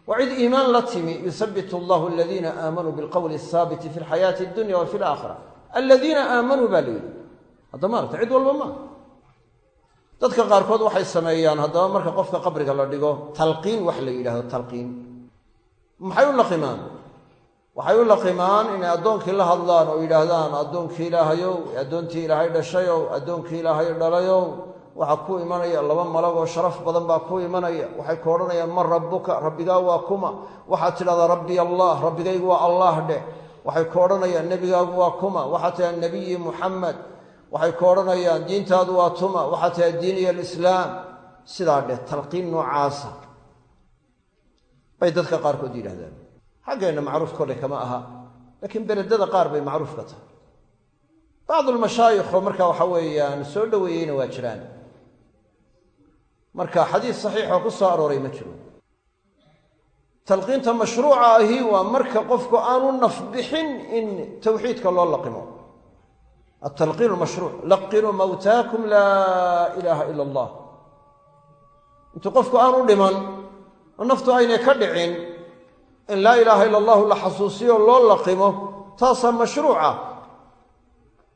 Waa cid iimaan la timi yuhabitu allahu aladiina aamanuu bilqowli ahaabiti fi lxayaati addunya wa fi alaakhira aladiina aamanuu baa la yidhi. Hadda cid walba maa dadka qaarkood waxay sameeyaan haddaba marka qofka qabriga la dhigo talqiin wax la yidhahdo talqiin. Maxay u laqimaan? Waxay u laqimaan inay addoonkii la hadlaan oo yidhaahdaan addoonkii ilaahayow addoontii ilaahay dhashayow addoonkii ilaahay dhalayow. Waxaa ku imanaya laba malag oo sharaf badan baa ku imanaya. Waxay ku odhanayaan man rabbuka rabbigaa waa kuma. Waxaad tidhahdaa rabbi allah rabbigaygu waa allah dheh. Waxay ku odhanayaan nebigaagu waa kuma. Waxaad tidhahdaa nebiyi muxamed waxay ku odhanayaan diintaadu waa tuma waxaad tidhahdaa diiniya alislaam sidaa dheh talqiin noocaasa bay dadka qaarkood yidhahdaan xaggeenna macruuf kolle kama aha laakiin beledada qaar bay macruuf ka tahay. Bacdulmashaayikho marka waxa weeyaan soo dhoweeyeyna waa jiraan. Marka xadiis saxiixoo ku soo arooray ma jiro. Talqiinta mashruuca ahi waa marka qofku aanu nafbixin in tawxiidka loo laqimo altalqiin mashruuc laqinuu mawtaakum laa ilaaha ila allah intuu qofku aanu dhiman oo naftu aynay ka dhicin in laa ilaaha ila allahu la xasuusiyo loo laqimo taasaa mashruuca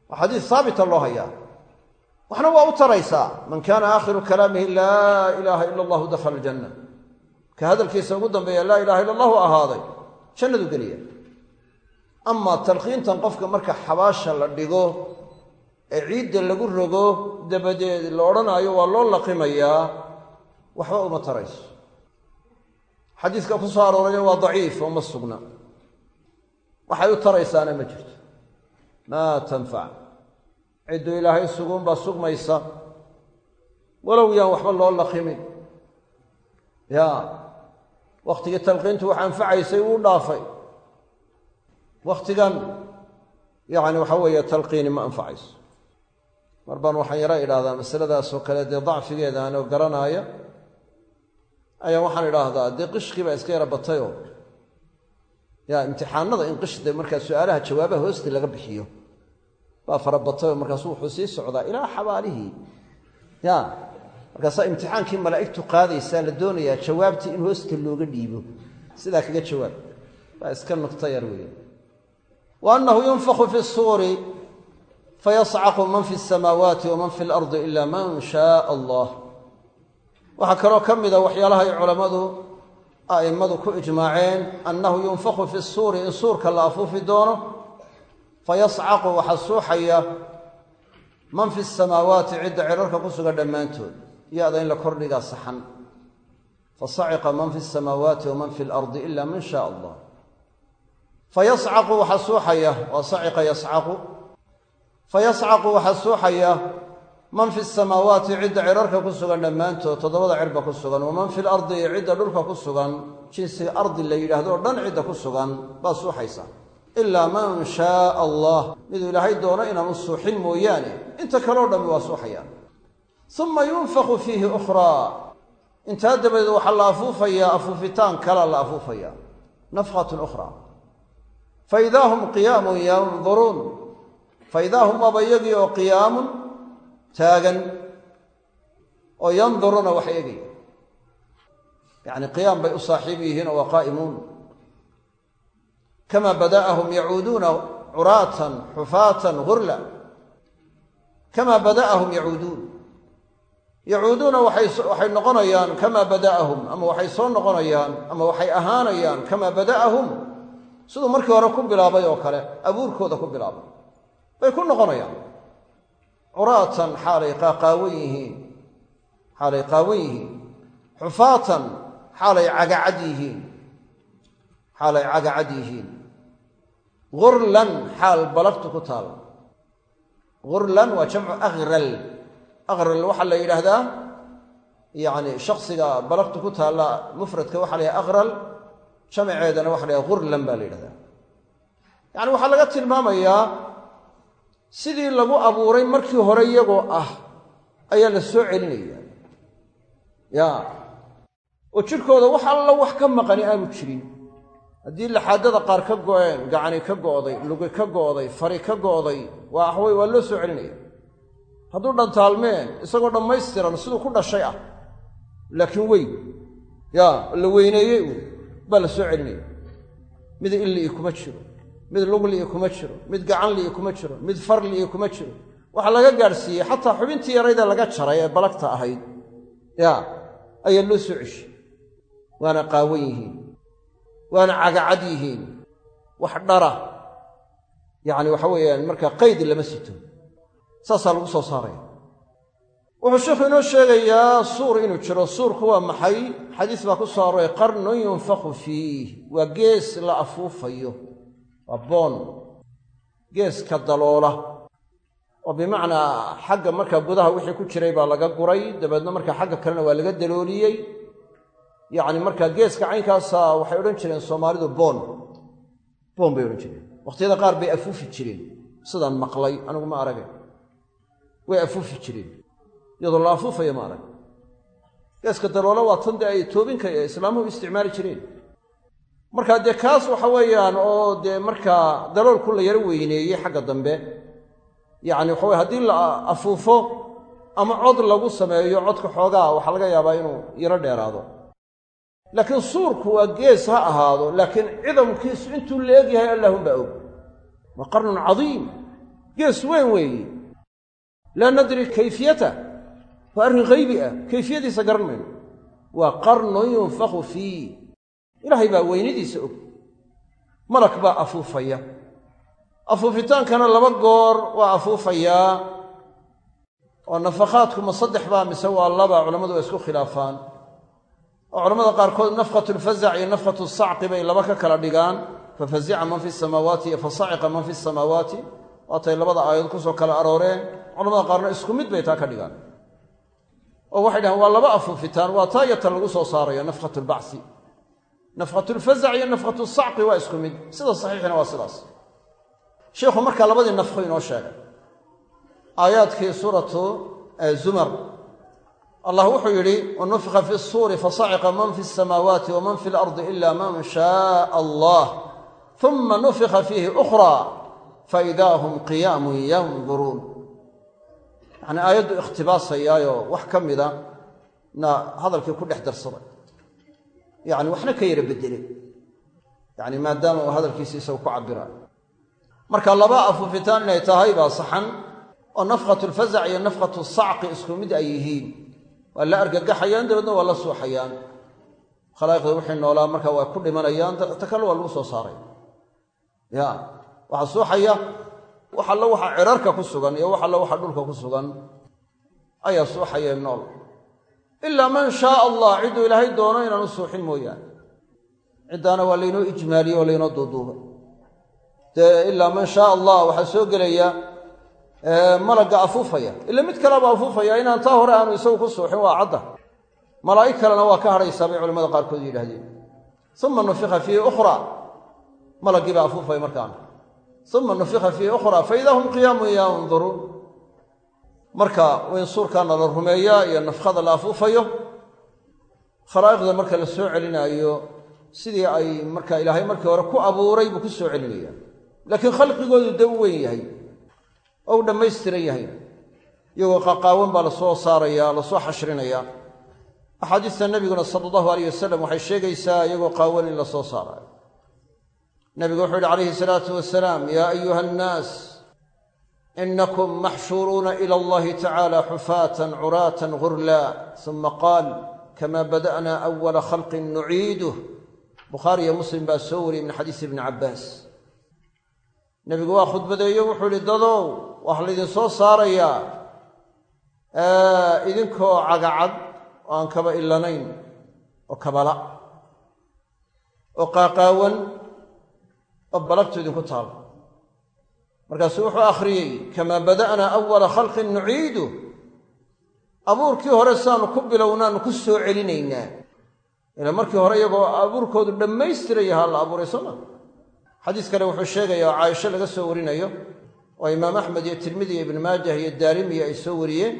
waa xadiis haabita loo hayaa waxna waa u taraysaa man kaana aakhiru kalaamihi laa ilaaha ila allahu dakhala aljanna ka hadalkiisa ugu dambeeya laa ilaha illa allahu ahaaday jannadu geliya amaa talqiintan qofka marka xabaasha la dhigo ee ciidda lagu rogo dabadeed la odhanaayo waa loo laqimayaa waxba uma tarayso. Xadiiska ku soo aroorayna waa daciif oo ma sugna. Waxay u taraysaana ma jirto. Maa tanfac? Cidduu ilaahay suguunbaa sugmaysa. Walow yaan waxba loo laqimin. Ya wakhtigii talqiintu wax anfacaysay wuu dhaafay. Wakhtigan yacni waxa weeye talqiini ma anfacayso mar baan waxaan yaro idhaahdaa masaladaasoo kale dee dacfigeeda anoo garanaaya ayaa waxaan idhaahdaa dee qishkii baa iska yara batayoo. Ya imtixaanada in qishde markaa su'aalaha jawaabaha hoosta laga bixiyo baa fara batayoo markaasu wuxuu sii socdaa ilaa xabaalihii. Ya markaasaa imtixaankii malaa'igtu qaadaysaa la doonayaa jawaabtii in hoosta looga dhiibo. Sidaa kaga jawaab. Baa iska nugta yar weeye. Wa annahu yunfaku fi suuri fayascaqu man fi samaawaati waman fi lardi ila man shaaa allah waxaa kaloo ka mida waxyaalaha ay culammadu a'immadu ku ijmaaceen annahu yunfaku fi suuri in suurka la afuufi doono fayascaqu waxaa suuxaya man fi samaawaati cidda cirarka ku sugan dhammaantood ya-da in la kordhigaa saxan fasaciqa man fi samaawaati waman fi lardi ila man shaa allah fayascaqu waxaa suuxaya waa saciqa yascaqu fayascaqu waxaa suuxaya man fi samaawaati cidda cirarka ku sugan dhammaantood toddobada cirba ku sugan waman fi lardi cidda dhulka ku sugan jinsiga ardi la yidhaahdo o dhan cidda ku sugan baa suuxaysa ilaa man shaaa allah miduu ilaahay doono inaanu suuxin mooyaane inta kaleo dhammi waa suuxayaan uma yunfaku fiihi ukhraa intaa dabadeed waxaa la afuufayaa afuufitaan kala la afuufayaa nafqatun ukhraa. Faidaa hum qiyaamun yanduruun faidaa hum waaba iyagii oo qiyaamun taagan oo yanduruuna wax eegaya yacni qiyaam bay u saaxiib yihiin oo waa qaa'imuun. Kama bada'ahum yacuuduuna curaatan xufaatan gurla kama bada'ahum yacuuduun. Yacuuduuna waxay noqonayaan kama bada'ahum ama waxay soo noqonayaan ama waxay ahaanayaan kama bada'ahum siduu markii hore ku bilaabay oo kale abuurkooda ku bilaabay bay ku noqonayaan. Curaatan xaalay qaqaawan yihiin xaalay qaawan yihiin xufaatan xaalay cagacad yihiin xaalay cagacad yihiin gurlan xaal balagtu ku taal. Gurlan waa jamcu akral akral waxaa la yidhaahdaa yacni shaksiga balagtu ku taalla mufradka waxa la yhaha akral jamaceedana waxa la yhaha gurlan baa la yidhahdaa. Yacni waxaa laga tilmaamayaa sidii lagu abuuray markii hore iyagoo ah ayaa la soo celinaya ya. Oo jidhkooda wax alla wax ka maqani aanu jirin. Haddii laxaadada qaar ka go'een gacani ka go'day lugi ka go'day fari ka go'day waa axwey waa loo soo celinaya hadduu dhantaalmeen isagoo dhammaystiran siduu ku dhashay ah. Laakiin weyn yaa la weyneeyey uun baa la soo celinaya mid illi'i kuma jiro mid lugli'i kuma jiro mid gacanli'i kuma jiro mid farli'i kuma jiro. Waxaa laga gaadhsiiyey xataa xubintii yarayda laga jaray ee balagta ahayd. Yaa ayaa loo soo ceshay waana qaawan yihiin. Waana cagacad yihiin. Wax dhara. Yacni waxa weeyaan markaa qaydi lama sito. Saasaa lagu soo saaraya wuxuu sheikhu inoo sheegayaa suur inuu jiro. Suurku waa maxay? Xadiis baa ku soo arooray qarnun yunfaku fiih. Waa gees la afuufayo waa boon. Geeska daloola. Oo bimacnaa xagga markaa gudaha wixii ku jiray baa laga guray dabeedna markaa xagga kalena waa laga dalooliyey. Yacni markaa geeska caynkaasa waxay odhan jireen soomaalidu boon. Boon bay odhan jireen. Wakhtiyada qaar bay afuufi jireen. Sidaan maqlay anigu ma arage way afuufi jireen. Iyadoo la afuufayo ma arag geeska daloola waa tan dee ay toobinka islaamuhu isticmaali jireen markaa dee kaas waxa weeyaan oo dee markaa daloolku la yaro weyneeyey xagga dambe yacni waxa weye haddii la afuufo ama cod lagu sameeyo codka xoogaa waxaa laga yaabaa inuu yaro dheeraado. Laakiin suurku waa gees ha ahaado laakiin cidamkiisu intuu la eg yahay allahunbaa og. Waa qarnun cadiim gees weyn weeye laa nadri kayfiyata waa arrin haybi ah kayfiyadiisa garan mayno. Waa qarnun yunfaku fiih ilaahay baa weynidiisa og. Malak baa afuufaya. Afuufitaankana laba goor waa afuufayaa oo nafakhaadku ma saddex baa mise waa laba culammadu waa isku khilaafaan. Oo culamada qaarkood nafkhatu lfazac iyo nafkhatu sacqi bay laba ka kala dhigaan. Fafazica man fi samaawaati iyo fasaciqa man fi samaawaati waatay labada aayadood ku soo kala arooreen. Culamada qaarna isku mid bay taa ka dhigaan. Oo waxay dhahaan waa laba afuufitaan waa taa iyo lagu soo saarayo nafkhatu lbacsi nafkhatu lfazac iyo nafkhatu sacqi waa isku mid. Sida saxiixina waa sidaas. Sheikhu markaa labadii nafkhu inoo sheegay. Aayaadkii suuratu zumar. Allah wuxuu yidhi wanufika fi suuri fasaciqa man fi samaawaati waman fi lardi ila man shaaa allah. Uma nufika fiihi ukhra faidaa hum qiyaamun yanduruun yacnii aayaddu ikhtibaasayaayo wax ka mida na hadalkii ku dhex darsaday yacni waxna ka yara bedelay yacni maadaama uu hadalkiisi isagu ku cabiraayo marka laba afuufitaan inay tahay baa saxan oo nafkhatu lfazac iyo nafkhatu sacqi isku mid ay yihiin. Waa la argagaxayaan dabeedna waa la suuxayaan. Khalaa'iqda wixii noolaa marka waa ku dhimanayaan ta kale waa lagu soo saaray. Ya waxaa suuxaya wax allo waxa cirarka ku sugan iyo wax allo waxa dhulka ku sugan ayaa suuxayee nool ilaa man shaaa allah cidduu ilaahay doono inaanu suuxin mooyaane. Ciddaana waa laynoo ijmaaliyey oo laynoo duuduubay dee ilaa man shaaa allah waxaa soo gelaya malagga afuufaya. Ila mid kaleba afuufaya inaan taa hore aanu isagu ku suuxin waa cadda. Malaa'ig kalena waa ka hadhaysaa bay culamada qaarkood yidhahdeen uma nufika fiihi ukhra malaggii baa afuufaya markaana uma nufika fiihi ukhra fa idaa hum qiyaamun yanduruun marka in suurkaana la rumeeyaa iyo nafkhada la afuufayo khalaa'iqda marka la soo celinaayo sidii ay marka ilaahay markii hore ku abuuray buu ku soo celinaya laakiin khalqigoodu dee u weyn yahay oo dhammaystiran yahay iyagoo qaqaawan baa la soo saaraya la soo xashrinaya. Axaadiista nabiguna sala allahu aleyh wasalam waxay sheegaysaa iyagoo qaawan in la soo saarayo. Nabigu wuxuu yihi calayhi salaatu wasalaam yaa ayuha annaas inakum maxshuuruuna ila allahi tacala xufaatan curaatan gurla uma qaal kama bada'na awala khalqin nuciiduh bukhaari iyo muslim baa soo wariyey min xadiisi ibni cabbaas nebigu waa khudbadeeyo wuxuu ihi dadow waxaa laydinsoo saarayaa idinkoo cagacad oo aan kaba ilanayn oo kabala oo qaaqaawan oo balagtu idinku taal markaasuu wuxuu akhriyey kamaa bada'naa awala khalqin nuciidu. Abuurkii hore saanu ku bilownaanu ku soo celinaynaa. Ila markii hore iyagoo abuurkoodu dhammaystiran yahaa la abuuray sooma. Xadiis kale wuxuu sheegaya oo caaisho laga soo warinayo oo imaam axmed iyo tirmidi iyo ibnu maajah iyo daarimiya ay soo wariyeen.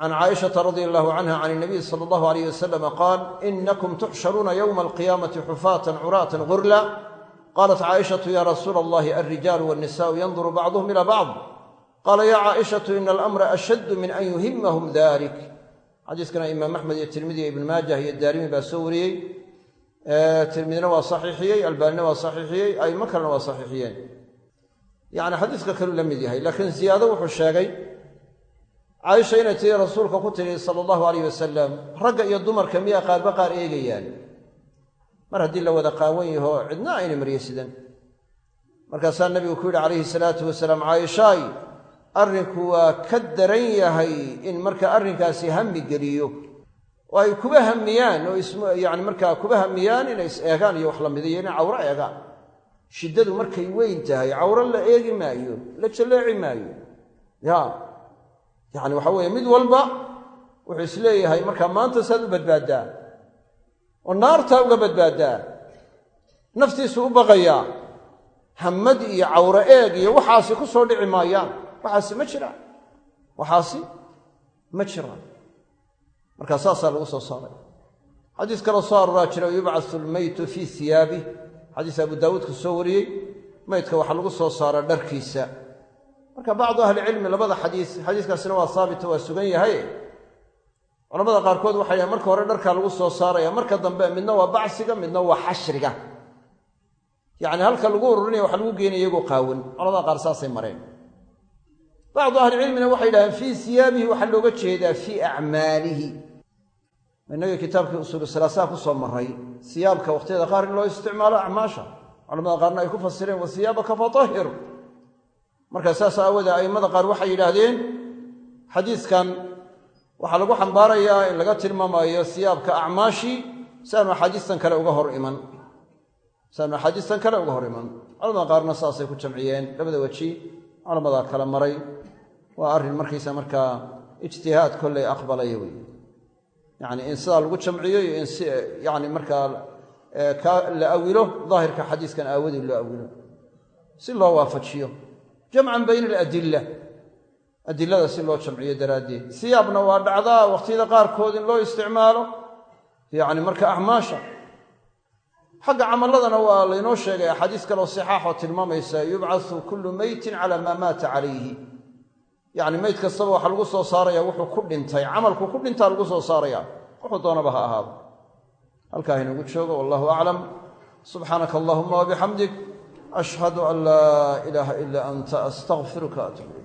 Can caaishata radia allahu canha can inabiy sala allahu alayh wasalama qaal inakum tuxsharuuna yowma alqiyaamati xufaatan curaatan gurla qaalat caaishatu ya rasuula allahi alrijaalu walnisaau yanduru bacduhum ila bacd qaala ya caaishatu ina alamra ashaddu min an yuhimahum dalik xadiiskana imaam axmed iyo tirmidi iyo ibn maajah iyo daarimi baa soo wariyey tirmidina waa saxiixiyey albaanina waa saxiixiyey aimo kalena waa saxiixiyeen yacni xadiiska kaluu la mid yahay laakiin ziyaado wuxuu sheegay caaisha inay tiri rasuulka ku tidhi sala allahu alayh wasalam ragga iyo dumarka miyaa qaarba qaar eegayaan mar haddii la wada qaawan yaho cidna ayna maryasidan markaasaa nabigu ku yidhi calayhi salaatu wasalaam caaishaay arrinku waa ka daran yahay in marka arrinkaasi hami geliyo. Oo ay kuba hamiyaan oo yani markaa kuba hamiyaan inay is eegaan iyo wax la mida iyo inay cawro eegaan. Shiddadu markay weyn tahay cawro la eegi maayo la jalleeci maayo. Ya yacni waxa weeye mid walba wuxuu is leeyahay markaa maanta saad u badbaaddaa oo naartaa uga badbaaddaa naftiisu u baqayaa hamad iyo cawro eeg iyo waxaasi ku soo dhici maayaan. Waxaasi ma jiraan waxaasi ma jiraan markaa saasaa lagu soo saaray. Xadiis kaloo soo aroraa jira yubcasu lmeytu fii hiyaabih xadiis abu daawuudka soo wariyey. Meydka waxaa lagu soo saaraa dharkiisa. Marka bacdu ahlicilmi labada xadiis xadiiskaasina waa haabita waa sugan yahay culamada qaarkood waxay dhahen marka hore dharkaa lagu soo saaraya marka dambe midna waa bacsiga midna waa xashriga. Yacni halka lagu ururinaya waxa lagu geenaya iyagoo qaawan culamada qaar saasay mareen. Bacdu ahlicilmina waxay yidhahdeen fii siyaabihi waxaa looga jeedaa fii acmaalihi. Innagii kitaabkii usuulu salaasaha ku soo maray siyaabka waqhtiyada qaar in loo isticmaalo acmaasha. Culamada qaarna ay ku fasireen wa siyaabaka fatahir marka saas aawoodee a'immada qaar waxay yidhaahdeen xadiiskan waxaa lagu xambaarayaa in laga tilmaamayo siyaabka acmaashii si aanu axaadiistan kale uga hor iman. Si axaadiistan kale uga hor iman. Culamada qaarna saasay ku jamciyeen. Labada weji culamada kala maray. Waa arrin markaysa markaa ijtihaad kolley aqbalaya wey yacni in sidaa lagu jamciyo iyo in si yani markaa ka la awilo daahirka xadiiskan aawadii loo awilo. Si loo waafajiyo. Jamcan bayna aladilla adilada si loo jamciyo daraaddeed. Siyaabna waa dhacdaa waqtiyada qaarkood in loo isticmaalo yacni marka acmaasha xagga camalladana waa laynoo sheegay axaadiis kaloo sixaaxoo tilmaamaysa yubcasu kullu meytin calaa maa maata calayhi. Yacni meyd kastaba waxaa lagu soo saaraya wuxuu ku dhintay camalku ku dhintaa lagu soo saaraya. Wuxuu doonaba ha ahaado. Halkaa inagu joogo wallahu aclam subxaanaka allahuma wabixamdik ashhadu an laa ilaaha ilaa anta astaqfiruka atub